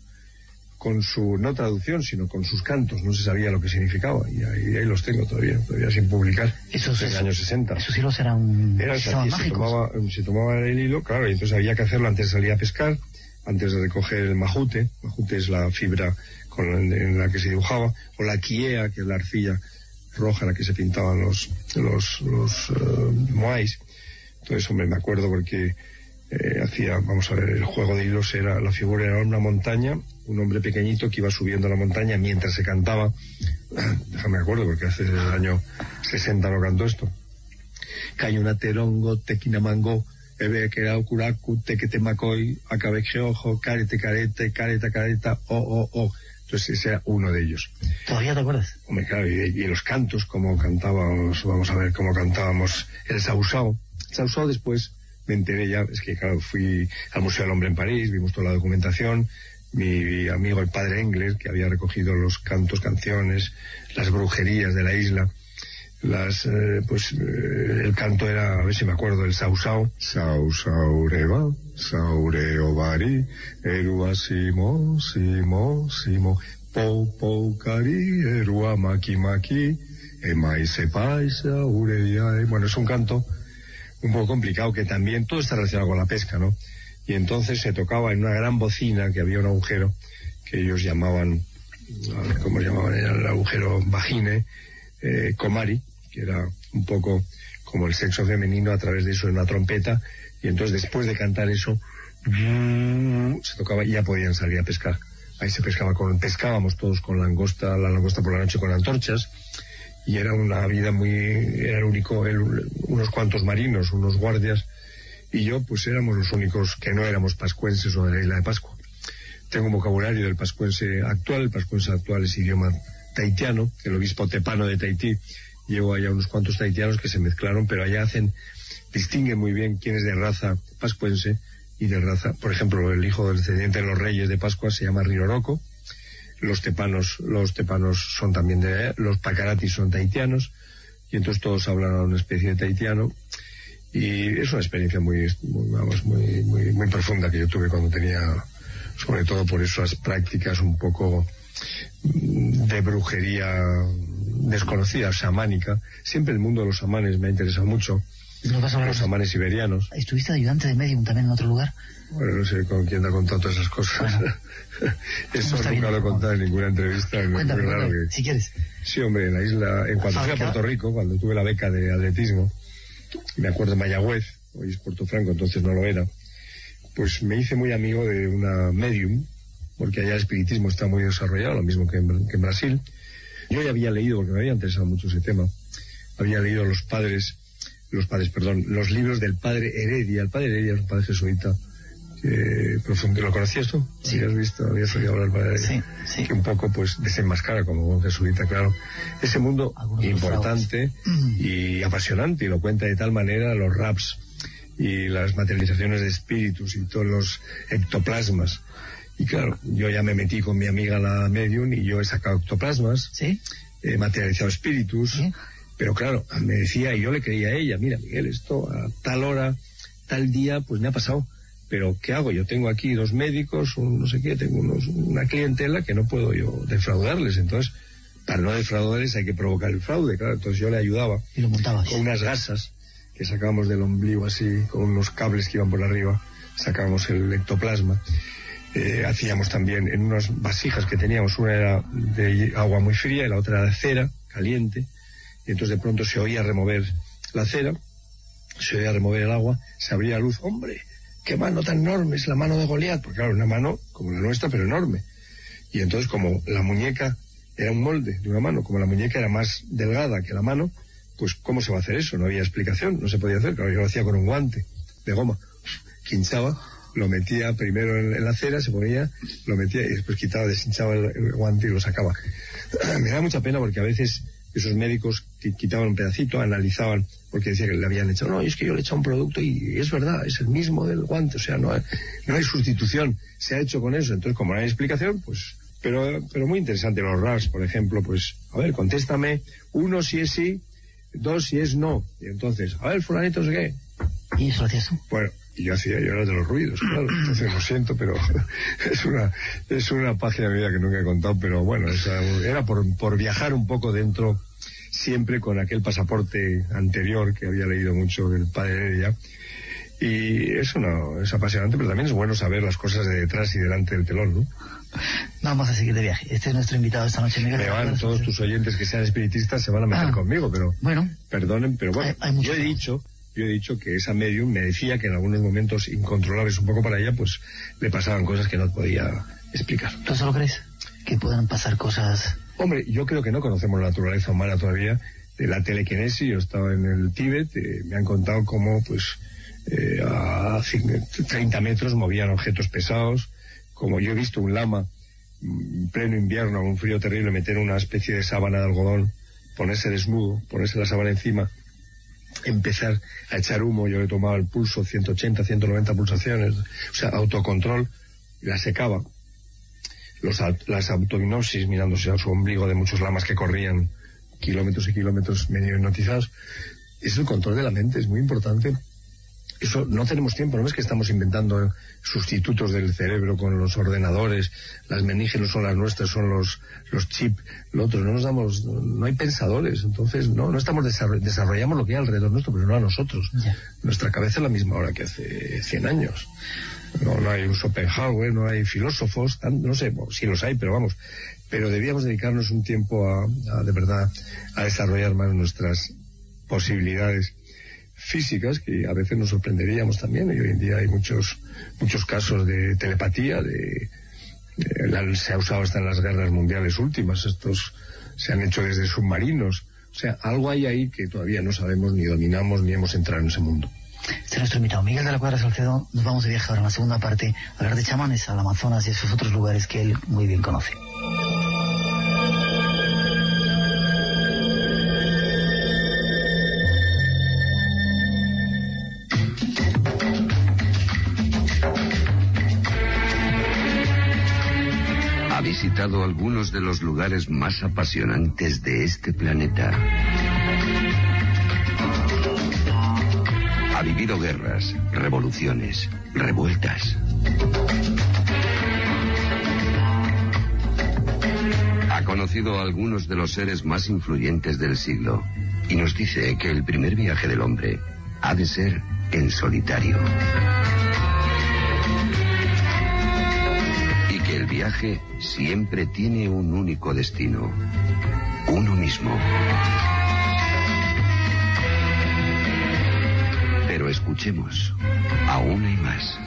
con su, no traducción, sino con sus cantos. No se sabía lo que significaba. Y ahí, los tengo todavía, todavía sin publicar. Esos, en los años 60. Esos hilos eran, eran se, tomaba, se tomaba el hilo, claro, y entonces había que hacerlo antes de salir a pescar, antes de recoger el majute. Majute es la fibra con en la que se dibujaba, o la quiea, que es la arcilla roja en la que se pintaban los, los, los uh, moais. Entonces, hombre, me acuerdo porque eh, hacía, vamos a ver, el juego de hilos era, la figura era una montaña, un hombre pequeñito que iba subiendo la montaña mientras se cantaba, déjame acuerdo porque hace el año 60 no cantó esto, una terongo, tequinamango, ebe que era ocuracu, tequete macoy, acabe ojo, carete carete, careta careta, o o o. Entonces ese era uno de ellos. ¿Todavía te acuerdas? Hombre, claro, y, los cantos, como cantábamos, vamos a ver cómo cantábamos el sausao. El sausao después me enteré ya, es que claro, fui al Museo del Hombre en París, vimos toda la documentación, mi amigo el padre Engler, que había recogido los cantos, canciones, las brujerías de la isla, las, eh, pues eh, el canto era, a ver si me acuerdo, el sausao. Sausaureba, saureovari, erua simo, simo, simo, pou pou cari, erua maki maki, emaise paisa, ureia, bueno, es un canto un poco complicado, que también todo está relacionado con la pesca, ¿no? Y entonces se tocaba en una gran bocina que había un agujero que ellos llamaban, a ver cómo llamaban, era el agujero vagine, eh, comari, que era un poco como el sexo femenino a través de eso en una trompeta, y entonces después de cantar eso, se tocaba y ya podían salir a pescar. Ahí se pescaba con, pescábamos todos con langosta, la langosta por la noche con antorchas, y era una vida muy, era el único, unos cuantos marinos, unos guardias, y yo pues éramos los únicos que no éramos pascuenses o de la isla de Pascua. Tengo un vocabulario del pascuense actual, el pascuense actual es idioma taitiano, el obispo tepano de Tahití, llevo allá unos cuantos taitianos que se mezclaron, pero allá hacen, distinguen muy bien quién es de raza pascuense y de raza, por ejemplo, el hijo del descendiente de los reyes de Pascua se llama Riroroco, los tepanos, los tepanos son también de, los pacaratis son taitianos, y entonces todos hablan a una especie de taitiano, y es una experiencia muy, vamos, muy, muy, muy profunda que yo tuve cuando tenía, sobre todo por esas prácticas un poco de brujería desconocida, xamánica. Siempre el mundo de los xamanes me ha interesado mucho. Los xamanes siberianos. ¿Estuviste ayudante de medium también en otro lugar? Bueno, no sé con quién ha contado todas esas cosas. Eso nunca lo he contado en ninguna entrevista. si quieres. Sí, hombre, en la isla, en cuando fui a Puerto Rico, cuando tuve la beca de atletismo, me acuerdo en Mayagüez, hoy es Puerto Franco, entonces no lo era, pues me hice muy amigo de una medium, porque allá el espiritismo está muy desarrollado, lo mismo que en, Brasil. Yo ya había leído, porque me había interesado mucho ese tema, había leído los padres, los padres, perdón, los libros del padre Heredia. El padre Heredia es un padre jesuita que profundo. ¿Lo conocías tú? Sí. ¿Habías visto? ¿Habías oído hablar padre Heredia? Sí, sí. Que un poco, pues, desenmascara como un jesuita, claro. Ese mundo importante y apasionante, y lo cuenta de tal manera los raps y las materializaciones de espíritus y todos los ectoplasmas y claro, yo ya me metí con mi amiga la medium y yo he sacado ectoplasmas, ¿Sí? he materializado espíritus, pero claro, me decía y yo le creía a ella, mira Miguel, esto a tal hora, tal día, pues me ha pasado. Pero ¿qué hago? Yo tengo aquí dos médicos, un no sé qué, tengo unos, una clientela que no puedo yo defraudarles. Entonces, para no defraudarles hay que provocar el fraude, claro. Entonces yo le ayudaba. Y lo montaba. Con unas gasas que sacábamos del ombligo así, con unos cables que iban por arriba, sacábamos el ectoplasma. Eh, hacíamos también en unas vasijas que teníamos, una era de agua muy fría y la otra era de cera, caliente, y entonces de pronto se oía remover la cera, se oía remover el agua, se abría la luz, hombre, qué mano tan enorme es la mano de Goliat, porque claro, una mano como la nuestra, pero enorme. Y entonces como la muñeca era un molde de una mano, como la muñeca era más delgada que la mano, pues ¿cómo se va a hacer eso? No había explicación, no se podía hacer, claro, yo lo hacía con un guante de goma, quinchaba, lo metía primero en, la cera, se ponía, lo metía y después quitaba, deshinchaba el, guante y lo sacaba. Me da mucha pena porque a veces esos médicos quitaban un pedacito, analizaban, porque decía que le habían echado, no, es que yo le he echado un producto y es verdad, es el mismo del guante, o sea, no hay, no hay sustitución, se ha hecho con eso, entonces como no hay explicación, pues, pero, pero muy interesante los RAS, por ejemplo, pues, a ver, contéstame, uno si es sí, dos si es no, y entonces, a ver, fulanito, no sé qué. ¿Y eso hacías tú? Bueno, y yo hacía, era de los ruidos, claro, entonces lo siento, pero es una, es una página de vida que nunca he contado, pero bueno, era por, por viajar un poco dentro, siempre con aquel pasaporte anterior que había leído mucho del padre de ella. Y eso no, es apasionante, pero también es bueno saber las cosas de detrás y delante del telón, ¿no? Vamos a seguir de viaje. Este es nuestro invitado esta noche, Miguel. Me van, todos tus oyentes que sean espiritistas se van a meter ah, conmigo, pero... Bueno. Perdonen, pero bueno, yo he dicho yo he dicho que esa medium me decía que en algunos momentos incontrolables un poco para ella, pues le pasaban cosas que no podía explicar. ¿Tú solo crees que puedan pasar cosas? Hombre, yo creo que no conocemos la naturaleza humana todavía. De la telequinesis, yo estaba en el Tíbet, eh, me han contado cómo, pues, eh, a 30 metros movían objetos pesados, como yo he visto un lama en pleno invierno, un frío terrible, meter una especie de sábana de algodón, ponerse desnudo, ponerse la sábana encima empezar a echar humo, yo le tomaba el pulso 180, 190 pulsaciones, o sea, autocontrol, la secaba. Los, las autohipnosis mirándose a su ombligo de muchos lamas que corrían kilómetros y kilómetros medio hipnotizados. Es el control de la mente, es muy importante eso no tenemos tiempo, no es que estamos inventando sustitutos del cerebro con los ordenadores, las menígenes son las nuestras, son los, los chips, lo otro, no nos damos, no hay pensadores, entonces no, no estamos desarrollamos lo que hay alrededor nuestro, pero no a nosotros. Nuestra cabeza es la misma ahora que hace 100 años. No, no hay un Schopenhauer, no hay filósofos, no sé, sí los hay, pero vamos, pero debíamos dedicarnos un tiempo a, a de verdad a desarrollar más nuestras posibilidades físicas que a veces nos sorprenderíamos también y hoy en día hay muchos muchos casos de telepatía de, se ha usado hasta en las guerras mundiales últimas estos se han hecho desde submarinos. O sea algo hay ahí que todavía no sabemos ni dominamos ni hemos entrado en ese mundo. Este es nuestro invitado Miguel de la Cuadra Salcedo. Nos vamos de viaje ahora en la segunda parte a hablar de chamanes al Amazonas y esos otros lugares que él muy bien conoce visitado algunos de los lugares más apasionantes de este planeta. Ha vivido guerras, revoluciones, revueltas. Ha conocido a algunos de los seres más influyentes del siglo y nos dice que el primer viaje del hombre ha de ser en solitario. Viaje siempre tiene un único destino, uno mismo. Pero escuchemos, aún hay más.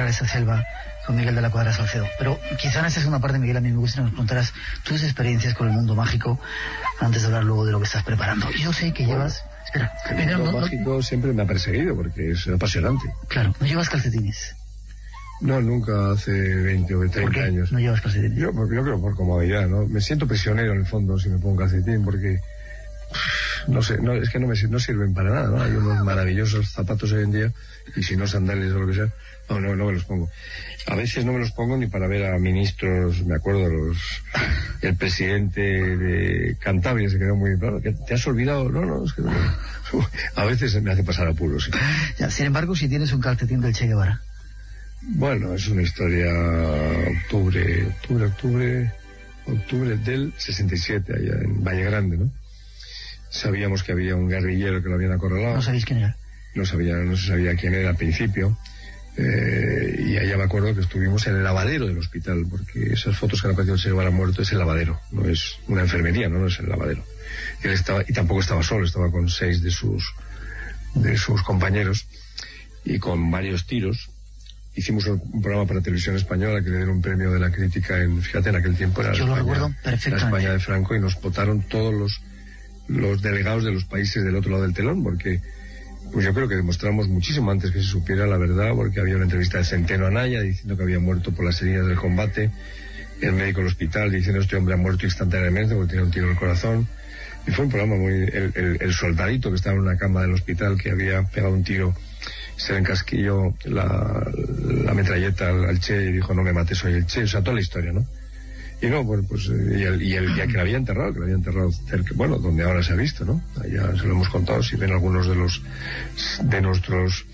Esa selva con Miguel de la Cuadra Salcedo. Pero quizá en esta segunda parte, Miguel, a mí me gustaría que nos contaras tus experiencias con el mundo mágico antes de hablar luego de lo que estás preparando. Yo sé que llevas... Espera, el mundo mágico siempre me ha perseguido porque es apasionante. Claro, ¿no llevas calcetines? No, nunca hace 20 o 30 años. ¿No llevas calcetines? Yo, yo creo por comodidad, ¿no? Me siento prisionero en el fondo si me pongo calcetín porque no sé, no, es que no me no sirven para nada, ¿no? Hay unos maravillosos zapatos hoy en día y si no sandales o lo que sea, no, no, no me los pongo. A veces no me los pongo ni para ver a ministros, me acuerdo, los el presidente de Cantabria se quedó muy claro, te has olvidado, no, no, es que no, a veces me hace pasar apuros. Ya, sin embargo, si tienes un calcetín del Che Guevara. Bueno, es una historia octubre, octubre, octubre, octubre del 67 allá en Valle Grande, ¿no? Sabíamos que había un guerrillero que lo habían acorralado. ¿No sabéis quién era? no, sabía, no se sabía quién era al principio. Eh, y allá me acuerdo que estuvimos en el lavadero del hospital, porque esas fotos que han aparecido el señor muerto es el lavadero, no es una enfermería, no, no es el lavadero. Y, él estaba, y tampoco estaba solo, estaba con seis de sus, de sus compañeros y con varios tiros. Hicimos un programa para televisión española que le dieron un premio de la crítica en, fíjate, en aquel tiempo era Yo la lo España, recuerdo la perfectamente. España de Franco y nos votaron todos los, los delegados de los países del otro lado del telón, porque pues yo creo que demostramos muchísimo antes que se supiera la verdad, porque había una entrevista de Centeno Anaya diciendo que había muerto por las heridas del combate, el médico del hospital diciendo este hombre ha muerto instantáneamente porque tiene un tiro en el corazón. Y fue un programa muy... El, el- el soldadito que estaba en una cama del hospital que había pegado un tiro, se le encasquilló la, la metralleta al, Che y dijo no me mates, soy el Che, o sea, toda la historia, ¿no? Y no, bueno, pues, eh, y el, y el día que la había enterrado, que la había enterrado cerca, bueno, donde ahora se ha visto, ¿no? Allá se lo hemos contado, si ven algunos de los, de nuestros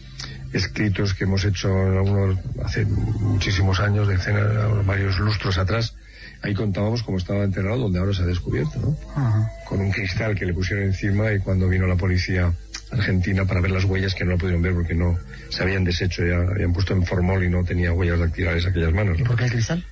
escritos que hemos hecho algunos hace muchísimos años, decenas, varios lustros atrás, ahí contábamos cómo estaba enterrado, donde ahora se ha descubierto, ¿no? Ajá. Con un cristal que le pusieron encima y cuando vino la policía argentina para ver las huellas que no la pudieron ver porque no se habían deshecho, ya habían puesto en formol y no tenía huellas dactilares aquellas manos, ¿Y ¿no? por qué el cristal?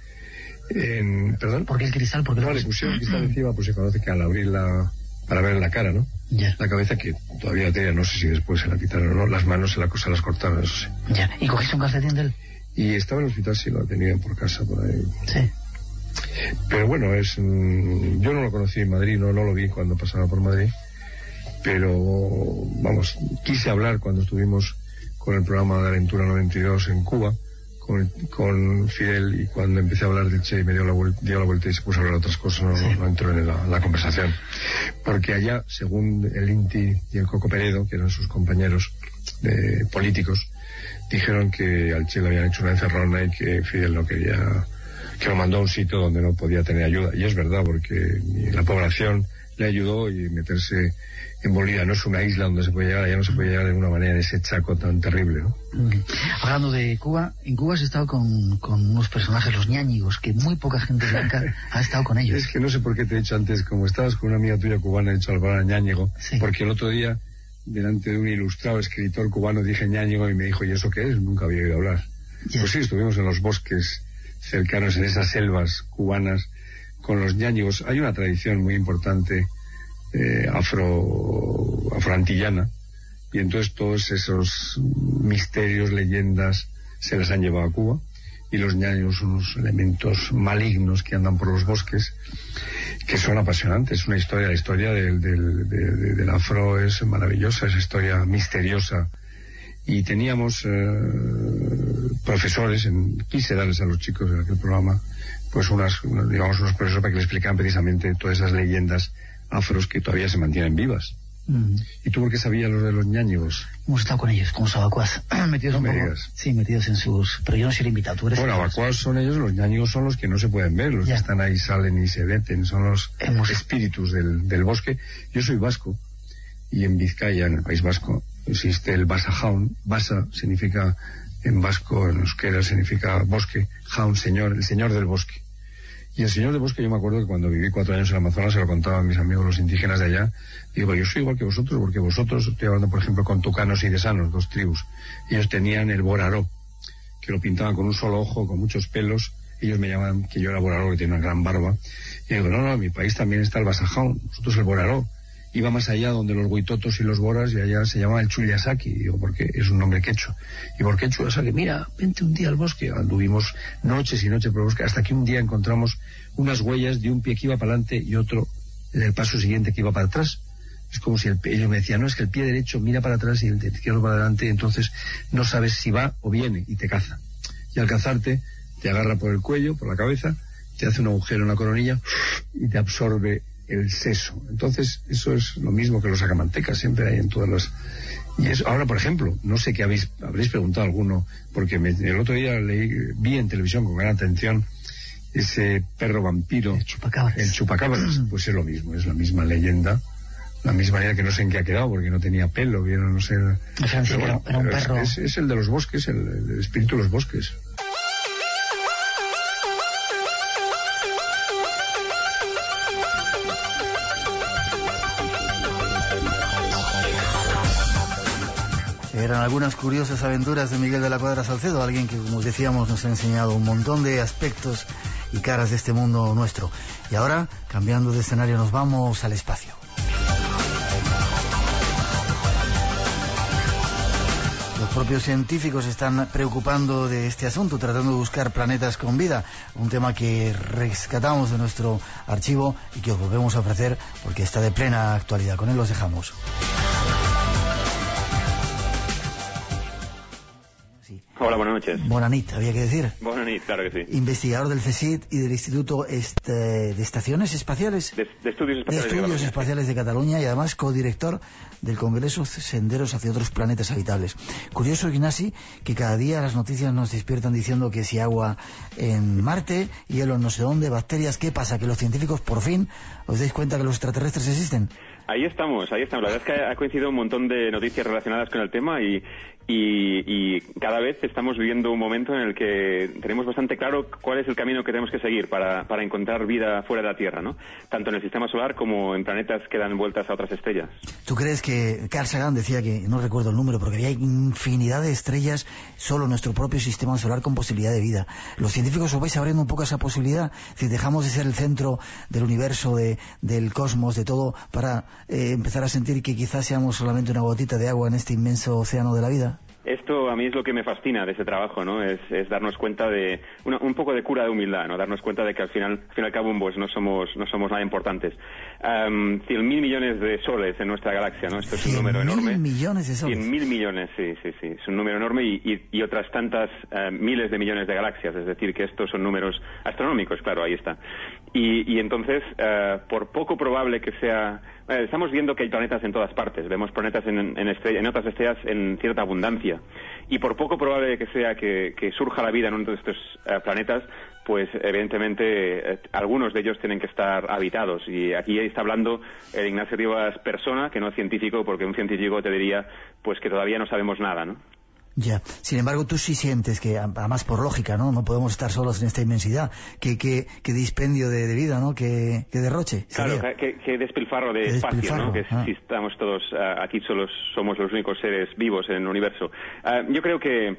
En- ¿Perdón? ¿Por qué el cristal? Porque No, le pusieron el cristal encima, pues se conoce que al abrir la... para ver la cara, ¿no? Ya, La cabeza que todavía tenía, no sé si después se la quitaron o no, las manos se, la, se las cortaron, eso sí. ya. ¿Y cogiste un calcetín de él? Y estaba en el hospital, sí, lo tenía por casa, por ahí. Sí. Pero bueno, es mm, yo no lo conocí en Madrid, no, no lo vi cuando pasaba por Madrid, pero vamos, quise hablar cuando estuvimos con el programa de Aventura 92 en Cuba, con, con Fidel, y cuando empecé a hablar del Che me dio la, vuel- dio la vuelta y se puso a hablar de otras cosas, no, no entró en la, la conversación. Porque allá, según el Inti y el Coco Peredo, que eran sus compañeros de políticos, dijeron que al Che le habían hecho una encerrona y que Fidel no quería que lo mandó a un sitio donde no podía tener ayuda. Y es verdad, porque la población le ayudó y meterse en Bolivia no es una isla donde se puede llegar, allá no se puede llegar de ninguna manera en ese chaco tan terrible, ¿no? Mm. Hablando de Cuba, en Cuba has estado con, con unos personajes, los ñáñigos, que muy poca gente blanca ha estado con ellos. Es que no sé por qué te he dicho antes, como estabas con una amiga tuya cubana, he dicho Álvaro Ñáñigo, Sí. porque el otro día, delante de un ilustrado escritor cubano, dije Ñáñigo y me dijo, ¿y eso qué es? Nunca había oído hablar. Pues sí, estuvimos en los bosques cercanos, en esas selvas cubanas, con los ñáñigos. Hay una tradición muy importante eh, afro, afroantillana, y entonces todos esos misterios, leyendas, se las han llevado a Cuba, y los ñaños son unos elementos malignos que andan por los bosques, que son apasionantes. Es una historia, la historia del, del, de- de- del afro es maravillosa, es historia misteriosa. Y teníamos eh, profesores, en- quise darles a los chicos de aquel programa, pues unas, digamos, unos profesores para que les explicaran precisamente todas esas leyendas afros que todavía se mantienen vivas. Mm. ¿Y tú por qué sabías los de los ñáñigos? Hemos estado con ellos, como sabacuaz. metidos No un me poco- digas. Sí, metidos en sus... Pero yo no soy el invitado, tú eres Bueno, abacuados son ellos, los ñáñigos son los que no se pueden ver, los Ya. que están ahí, salen y se veten, son los Hemos- espíritus del, del bosque. Yo soy vasco, y en Vizcaya, en el País Vasco, existe el Basa Jaun. Basa significa, en vasco, en euskera, significa bosque. Jaun, señor, el señor del bosque. Y el señor del bosque, yo me acuerdo que cuando viví cuatro años en Amazonas, se lo contaba a mis amigos los indígenas de allá. Digo, yo soy igual que vosotros, porque vosotros, estoy hablando, por ejemplo, con tucanos y desanos, dos tribus. Ellos tenían el boraró, que lo pintaban con un solo ojo, con muchos pelos. Ellos me llamaban que yo era boraró, que tenía una gran barba. Y digo, no, no, en mi país también está el basajón, nosotros el boraró. Iba más allá donde los huitotos y los boras y allá se llamaba el Chuliasaki, digo, porque es un nombre quechua. ¿Y por qué Chuliasaki? Mira, vente un día al bosque. Anduvimos noches y noches por el bosque hasta que un día encontramos unas huellas de un pie que iba para adelante y otro en el paso siguiente que iba para atrás. Es como si el, pie- ellos me decían, no, es que el pie derecho mira para atrás y el izquierdo para adelante, entonces no sabes si va o viene y te caza. Y al cazarte, te agarra por el cuello, por la cabeza, te hace un agujero en la coronilla y te absorbe el seso. Entonces, eso es lo mismo que los sacamantecas, siempre hay en todas las... Y eso, ahora, por ejemplo, no sé qué habéis, habréis preguntado alguno, porque me- el otro día leí, vi en televisión con gran atención ese perro vampiro, El chupacabras. el chupacabras, pues es lo mismo, es la misma leyenda, la misma leyenda que no sé en qué ha quedado, porque no tenía pelo, era, no sé... Era- era un pero es- perro. Es, es el de los bosques, el, el espíritu de los bosques. Eran algunas curiosas aventuras de Miguel de la Cuadra Salcedo, alguien que, como decíamos, nos ha enseñado un montón de aspectos y caras de este mundo nuestro. Y ahora, cambiando de escenario, nos vamos al espacio. Los propios científicos están preocupando de este asunto, tratando de buscar planetas con vida, un tema que rescatamos de nuestro archivo y que os volvemos a ofrecer porque está de plena actualidad. Con él los dejamos. Hola, buenas noches. Bonanit, había que decir. Bonanit, claro que sí. Investigador del CSIC y del Instituto este, de Estaciones Espaciales. De, de Estudios de Espaciales de, Estudios Cataluña. Espaciales de Cataluña y además codirector del Congreso Senderos hacia otros planetas habitables. Curioso, Ignasi, que cada día las noticias nos despiertan diciendo que si agua en Marte, hielo no sé dónde, bacterias, ¿qué pasa? Que los científicos por fin os dais cuenta que los extraterrestres existen. Ahí estamos, ahí estamos. La verdad es que ha coincidido un montón de noticias relacionadas con el tema y, y, y, cada vez estamos viviendo un momento en el que tenemos bastante claro cuál es el camino que tenemos que seguir para, para encontrar vida fuera de la Tierra, ¿no? Tanto en el sistema solar como en planetas que dan vueltas a otras estrellas. ¿Tú crees que Carl Sagan decía que, no recuerdo el número, porque había infinidad de estrellas solo nuestro propio sistema solar con posibilidad de vida? Los científicos os vais abriendo un poco esa posibilidad, si dejamos de ser el centro del universo, de, del cosmos, de todo, para eh, empezar a sentir que quizás seamos solamente una gotita de agua en este inmenso océano de la vida? Esto a mí es lo que me fascina de ese trabajo, ¿no? Es, es darnos cuenta de una, un poco de cura de humildad, ¿no? Darnos cuenta de que al final, al fin y al cabo, pues no somos no somos nada importantes. Um, cien mil millones de soles en nuestra galaxia, ¿no? Esto es un número enorme. Cien millones de soles. Cien mil millones, sí, sí, sí. Es un número enorme y, y, y otras tantas uh, miles de millones de galaxias. Es decir, que estos son números astronómicos, claro, ahí está. Y, entonces, uh, por poco probable que sea eh, estamos viendo que hay planetas en todas partes. Vemos planetas en, en, en, otras estrellas en cierta abundancia. Y por poco probable que sea que, surja la vida en uno de estos uh, planetas, pues evidentemente eh, algunos de ellos tienen que estar habitados. Y aquí está hablando el Ignacio Rivas persona, que no científico, porque un científico te diría pues que todavía no sabemos nada, ¿no? Ya. Sin embargo, tú sí sientes que, además por lógica, ¿no? No podemos estar solos en esta inmensidad. Que, que, que dispendio de, de, vida, ¿no? Que, que derroche. Claro, que, que, despilfarro de espacio, ¿no? Que ah. si estamos todos uh, aquí solos, somos los únicos seres vivos en el universo. Uh, yo creo que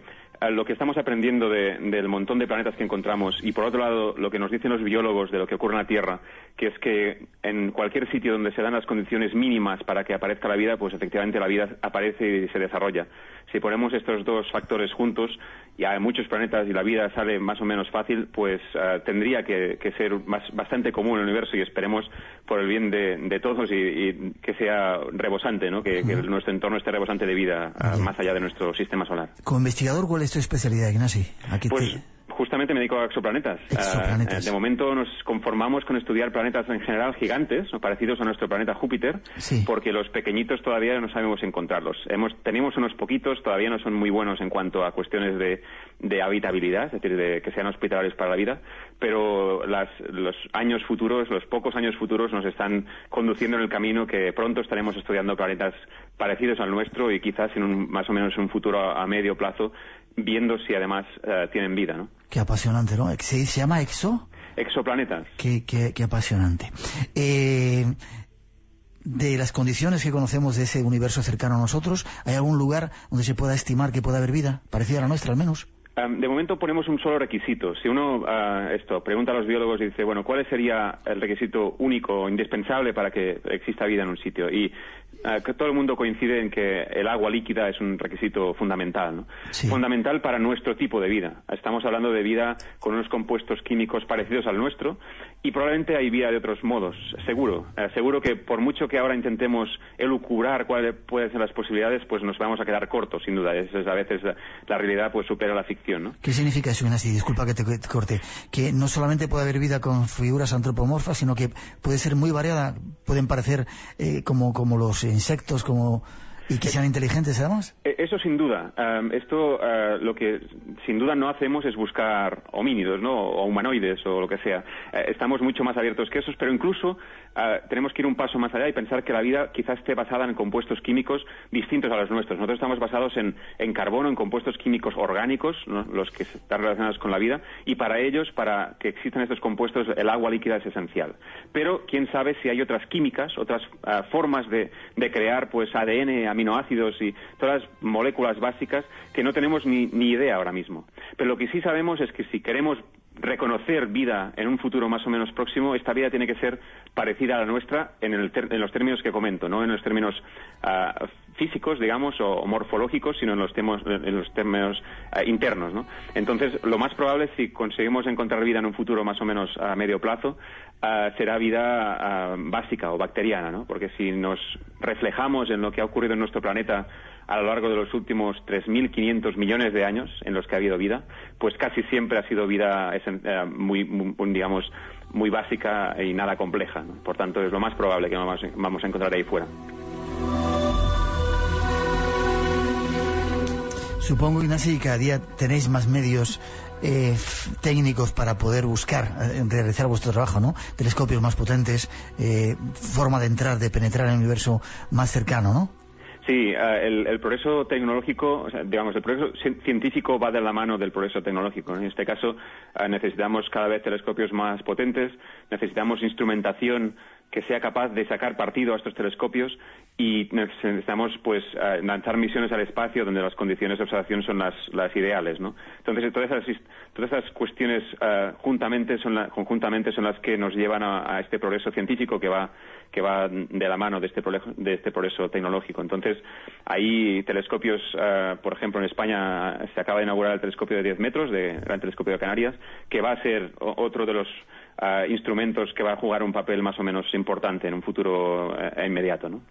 lo que estamos aprendiendo de, del montón de planetas que encontramos y por otro lado lo que nos dicen los biólogos de lo que ocurre en la Tierra, que es que en cualquier sitio donde se dan las condiciones mínimas para que aparezca la vida, pues efectivamente la vida aparece y se desarrolla. Si ponemos estos dos factores juntos y hay muchos planetas y la vida sale más o menos fácil, pues uh, tendría que, que ser más, bastante común en el universo y esperemos por el bien de, de todos y, y, que sea rebosante, ¿no? que, que nuestro entorno esté rebosante de vida uh, más allá de nuestro sistema solar. Como investigador, ¿cuál es tu especialidad, Ignasi? Aquí pues, te... justamente me dedico a exoplanetas. exoplanetas. Uh, de momento nos conformamos con estudiar planetas en general gigantes, parecidos a nuestro planeta Júpiter, sí. porque los pequeñitos todavía no sabemos encontrarlos. Hemos, tenemos unos poquitos, todavía no son muy buenos en cuanto a cuestiones de, de habitabilidad, es decir, de que sean hospitalarios para la vida, pero las, los años futuros, los pocos años futuros nos están conduciendo en el camino que pronto estaremos estudiando planetas parecidos al nuestro y quizás en un, más o menos en un futuro a, a medio plazo viendo si además uh, tienen vida, ¿no? Qué apasionante, ¿no? ¿Se, se llama EXO? Exoplanetas. Qué, qué, qué apasionante. Eh, de las condiciones que conocemos de ese universo cercano a nosotros, ¿hay algún lugar donde se pueda estimar que pueda haber vida? Parecida a la nuestra, al menos. Um, de momento ponemos un solo requisito. Si uno uh, esto pregunta a los biólogos y dice, bueno, ¿cuál sería el requisito único, indispensable para que exista vida en un sitio? Y que todo el mundo coincide en que el agua líquida es un requisito fundamental, ¿no? Sí. Fundamental para nuestro tipo de vida. Estamos hablando de vida con unos compuestos químicos parecidos al nuestro y probablemente hay vida de otros modos, seguro. Uh, seguro que por mucho que ahora intentemos elucubrar cuáles pueden ser las posibilidades, pues nos vamos a quedar cortos, sin duda. Es, es a veces la, realidad pues supera la ficción. ¿no? ¿Qué significa eso, Ignasi? Disculpa que te, corte. Que no solamente puede haber vida con figuras antropomorfas, sino que puede ser muy variada. Pueden parecer eh, como, como los insectos, como y que sean inteligentes además. Eso sin duda. Um, esto uh, lo que sin duda no hacemos es buscar homínidos, ¿no? O humanoides o lo que sea. Uh, estamos mucho más abiertos que esos, pero incluso uh, tenemos que ir un paso más allá y pensar que la vida quizás esté basada en compuestos químicos distintos a los nuestros. Nosotros estamos basados en, en carbono, en compuestos químicos orgánicos, ¿no? los que están relacionados con la vida, y para ellos, para que existan estos compuestos, el agua líquida es esencial. Pero quién sabe si hay otras químicas, otras formas de, de crear pues ADN, aminoácidos y todas las moléculas básicas que no tenemos ni, ni idea ahora mismo. Pero lo que sí sabemos es que si queremos reconocer vida en un futuro más o menos próximo, esta vida tiene que ser parecida a la nuestra en, los términos que comento, no en los términos ah, físicos, digamos, o, morfológicos, sino en los, en los términos ah, internos. ¿no? Entonces, lo más probable, si conseguimos encontrar vida en un futuro más o menos a medio plazo, ah, será vida básica o bacteriana, ¿no? porque si nos reflejamos en lo que ha ocurrido en nuestro planeta a lo largo de los últimos 3.500 millones de años en los que ha habido vida, pues casi siempre ha sido vida eh, muy, digamos, muy básica y nada compleja. Por tanto, es lo más probable que vamos a encontrar ahí fuera. Supongo, Ignacio, que cada día tenéis más medios eh, técnicos para poder buscar, eh, realizar vuestro trabajo, ¿no? Telescopios más potentes, forma de entrar, de penetrar en el universo más cercano, ¿no? Sí, eh, el, progreso tecnológico, digamos, el progreso científico va de la mano del progreso tecnológico. En este caso, eh, necesitamos cada vez telescopios más potentes, necesitamos instrumentación que sea capaz de sacar partido a estos telescopios y necesitamos pues eh, lanzar misiones al espacio donde las condiciones de observación son las, ideales ¿no? entonces todas esas, todas esas cuestiones juntamente son conjuntamente son las que nos llevan a, este progreso científico que va que va de la mano de este, de este progreso tecnológico. Entonces, hay telescopios, eh, por ejemplo, en España se acaba de inaugurar el telescopio de 10 metros, de Gran Telescopio de Canarias, que va a ser otro de los eh, instrumentos que va a jugar un papel más o menos importante en un futuro eh, inmediato. ¿no?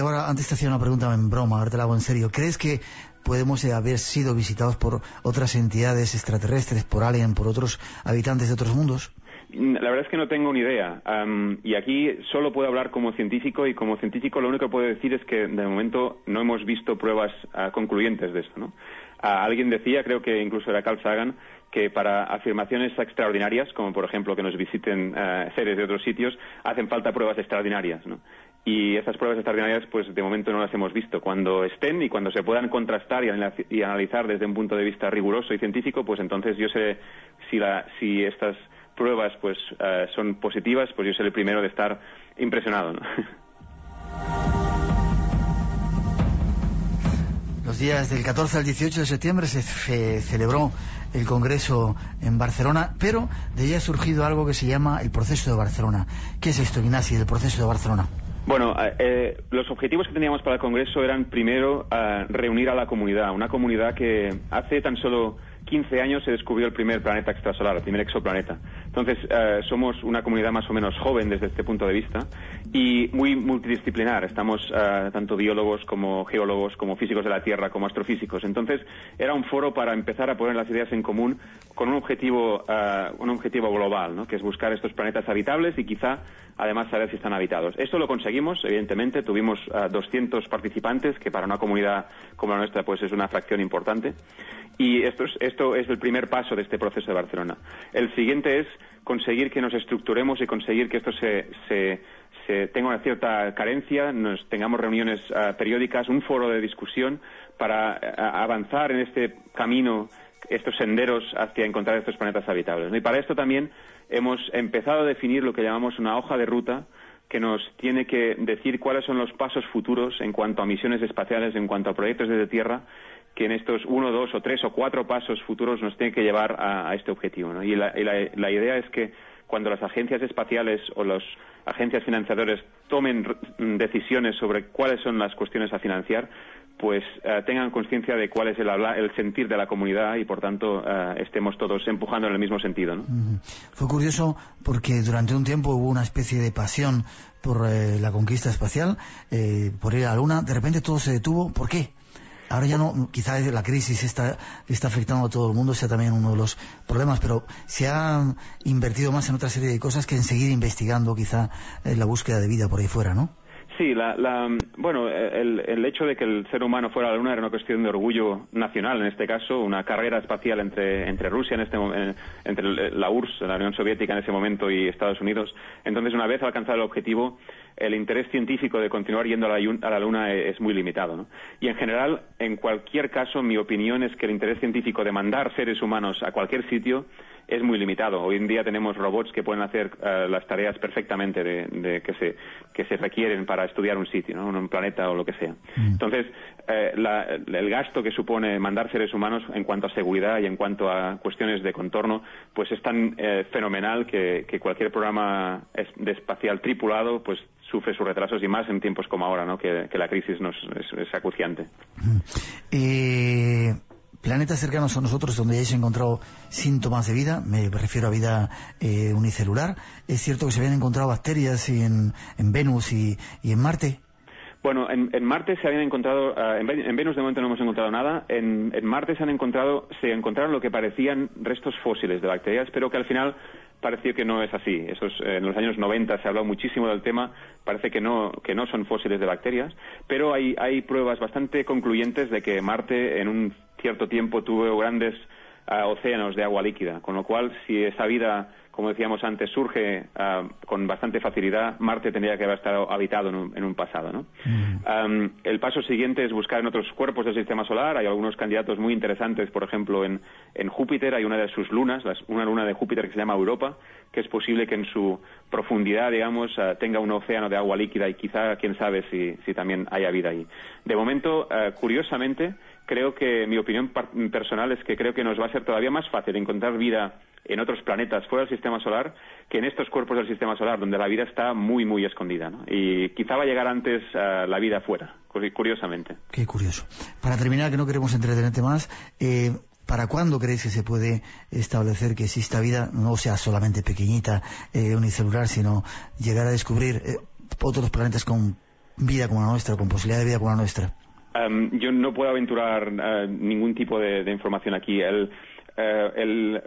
ahora, antes te hacía una pregunta en broma, ahora te la hago en serio. ¿Crees que podemos haber sido visitados por otras entidades extraterrestres, por alien, por otros habitantes de otros mundos? La verdad es que no tengo ni idea. y aquí solo puedo hablar como científico y como científico lo único que puedo decir es que de momento no hemos visto pruebas ah, concluyentes de esto. ¿no? Ah, alguien decía, creo que incluso era Carl Sagan, que para afirmaciones extraordinarias, como por ejemplo que nos visiten ah, seres de otros sitios, hacen falta pruebas extraordinarias. ¿no? Y esas pruebas extraordinarias, pues de momento no las hemos visto. Cuando estén y cuando se puedan contrastar y, analizar desde un punto de vista riguroso y científico, pues entonces yo sé si, la, si estas pruebas pues eh, son positivas, pues yo soy el primero de estar impresionado. Los días del 14 al 18 de septiembre se celebró el Congreso en Barcelona, pero de ahí ha surgido algo que se llama el proceso de Barcelona. ¿Qué es esto, Ignacio, del proceso de Barcelona? Bueno, eh, eh, los objetivos que teníamos para el Congreso eran primero reunir a la comunidad, una comunidad que hace tan solo 15 años se descubrió el primer planeta extrasolar, el primer exoplaneta. Entonces, eh, somos una comunidad más o menos joven desde este punto de vista y muy multidisciplinar. Estamos eh, tanto biólogos como geólogos, como físicos de la Tierra, como astrofísicos. Entonces, era un foro para empezar a poner las ideas en común con un objetivo, eh, un objetivo global, ¿no? que es buscar estos planetas habitables y quizá además saber si están habitados. Esto lo conseguimos, evidentemente. Tuvimos 200 participantes, que para una comunidad como la nuestra pues es una fracción importante. Y esto es, esto es el primer paso de este proceso de Barcelona. El siguiente es conseguir que nos estructuremos y conseguir que esto se, se, tenga una cierta carencia, nos tengamos reuniones ah, periódicas, un foro de discusión para ah, avanzar en este camino, estos senderos hacia encontrar estos planetas habitables. Y para esto también hemos empezado a definir lo que llamamos una hoja de ruta que nos tiene que decir cuáles son los pasos futuros en cuanto a misiones espaciales, en cuanto a proyectos desde Tierra, que en estos uno, dos o tres o cuatro pasos futuros nos tiene que llevar a, este objetivo. Y, la, idea es que cuando las agencias espaciales o las agencias financiadoras tomen decisiones sobre cuáles son las cuestiones a financiar, pues eh, tengan conciencia de cuál es el, el, sentir de la comunidad y, por tanto, eh, estemos todos empujando en el mismo sentido. Fue curioso porque durante un tiempo hubo una especie de pasión por eh, la conquista espacial, por ir a la Luna. De repente todo se detuvo. ¿Por qué? Ahora ya no, quizá la crisis está, está afectando a todo el mundo, sea también uno de los problemas, pero se ha invertido más en otra serie de cosas que en seguir investigando quizá en la búsqueda de vida por ahí fuera, ¿no? Sí, la, bueno, el, hecho de que el ser humano fuera a la Luna era una cuestión de orgullo nacional, en este caso, una carrera espacial entre, Rusia, en este, entre la URSS, la Unión Soviética en ese momento, y Estados Unidos. Entonces, una vez alcanzado el objetivo, el interés científico de continuar yendo a la, Luna es, muy limitado. ¿no? Y en general, en cualquier caso, mi opinión es que el interés científico de mandar seres humanos a cualquier sitio es muy limitado. Hoy en día tenemos robots que pueden hacer eh, las tareas perfectamente de, que, se, que se requieren para estudiar un sitio, ¿no? un planeta o lo que sea. Mm. Entonces, eh, el gasto que supone mandar seres humanos en cuanto a seguridad y en cuanto a cuestiones de contorno, pues es tan eh, fenomenal que, cualquier programa de espacial tripulado, pues sufre sus retrasos y más en tiempos como ahora, ¿no? que, la crisis nos, es, acuciante. Mm planetas cercanos a nosotros donde hayáis encontrado síntomas de vida, me refiero a vida eh, unicelular. ¿Es cierto que se habían encontrado bacterias en, Venus y, en Marte? Bueno, en, Marte se habían encontrado, ah, en, Venus de momento no hemos encontrado nada, en, Marte se han encontrado, se encontraron lo que parecían restos fósiles de bacterias, pero que al final pareció que no es así. Esos, en los años 90 se ha hablado muchísimo del tema, parece que no, que no son fósiles de bacterias, pero hay, hay pruebas bastante concluyentes de que Marte en un cierto tiempo tuvo grandes ah, océanos de agua líquida, con lo cual si esa vida como decíamos antes, surge ah, con bastante facilidad, Marte tendría que haber estado habitado en un, pasado. ¿no? Mm. el paso siguiente es buscar en otros cuerpos del sistema solar. Hay algunos candidatos muy interesantes, por ejemplo, en, Júpiter hay una de sus lunas, una luna de Júpiter que se llama Europa, que es posible que en su profundidad, digamos, ah, tenga un océano de agua líquida y quizá, quién sabe, si, si también haya vida ahí. De momento, curiosamente, creo que mi opinión personal es que creo que nos va a ser todavía más fácil encontrar vida en otros planetas fuera del sistema solar que en estos cuerpos del sistema solar, donde la vida está muy, muy escondida. ¿no? Y quizá va a llegar antes uh, la vida fuera, curiosamente. Qué curioso. Para terminar, que no queremos entretenerte más, eh, ¿para cuándo crees que se puede establecer que exista vida, no sea solamente pequeñita, eh, unicelular, sino llegar a descubrir eh, otros planetas con vida como la nuestra, con posibilidad de vida como la nuestra? Um, yo no puedo aventurar uh, ningún tipo de, información aquí. El, eh,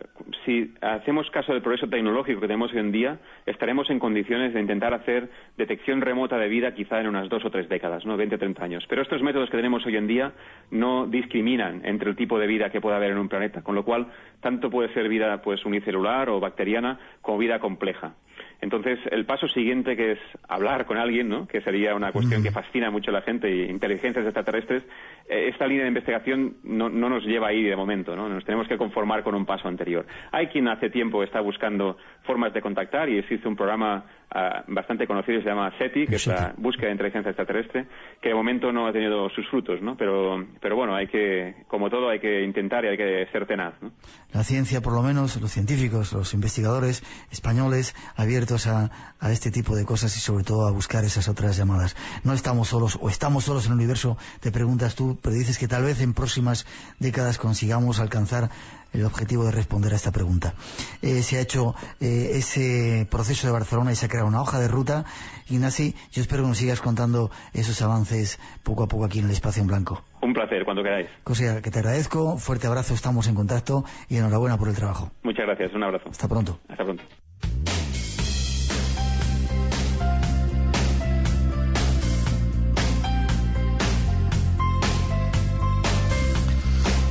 si hacemos caso del progreso tecnológico que tenemos hoy en día, estaremos en condiciones de intentar hacer detección remota de vida quizá en unas dos o tres décadas, ¿no? 20 o 30 años. Pero estos métodos que tenemos hoy en día no discriminan entre el tipo de vida que puede haber en un planeta, con lo cual tanto puede ser vida pues unicelular o bacteriana como vida compleja. Entonces, el paso siguiente que es hablar con alguien, ¿no? que sería una cuestión que fascina mucho a la gente, y inteligencias extraterrestres, eh, esta línea de investigación no, nos lleva ahí de momento, ¿no? Nos tenemos que conformar con un paso anterior. Hay quien hace tiempo está buscando formas de contactar y existe un programa ah, bastante conocido, se llama SETI, que es la búsqueda de inteligencia extraterrestre, que de momento no ha tenido sus frutos, ¿no? Pero, pero bueno, hay que, como todo, hay que intentar y hay que ser tenaz, ¿no? La ciencia, por lo menos, los científicos, los investigadores españoles abiertos a, a este tipo de cosas y sobre todo a buscar esas otras llamadas. No estamos solos, o estamos solos en el universo, te preguntas tú, pero dices que tal vez en próximas décadas consigamos alcanzar el objetivo de responder a esta pregunta. Eh, se ha hecho eh, ese proceso de Barcelona y se ha creado una hoja de ruta. Ignasi, yo espero que nos sigas contando esos avances poco a poco aquí en el espacio en blanco. Un placer, cuando queráis. Cosa que te agradezco, fuerte abrazo, estamos en contacto y enhorabuena por el trabajo. Muchas gracias, un abrazo. Hasta pronto. Hasta pronto.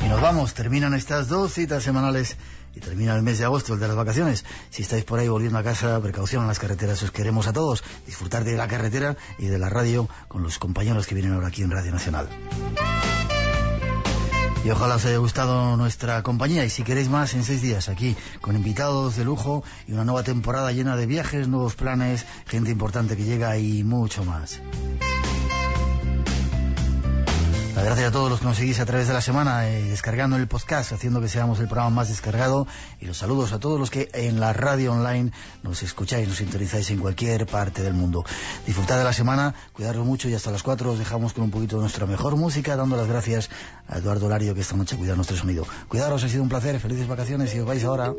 Nos vamos, terminan estas dos citas semanales y termina el mes de agosto, el de las vacaciones. Si estáis por ahí volviendo a casa, precaución en las carreteras, os queremos a todos. Disfrutar de la carretera y de la radio con los compañeros que vienen ahora aquí en Radio Nacional. Y ojalá os haya gustado nuestra compañía. Y si queréis más, en seis días aquí, con invitados de lujo y una nueva temporada llena de viajes, nuevos planes, gente importante que llega y mucho más. Gracias a todos los que nos seguís a través de la semana, eh, descargando el podcast, haciendo que seamos el programa más descargado. Y los saludos a todos los que en la radio online nos escucháis, nos sintonizáis en cualquier parte del mundo. Disfrutad de la semana, cuidaros mucho y hasta las cuatro os dejamos con un poquito de nuestra mejor música, dando las gracias a Eduardo Lario que esta noche cuida nuestro sonido. Cuidaros, ha sido un placer, felices vacaciones y os vais ahora.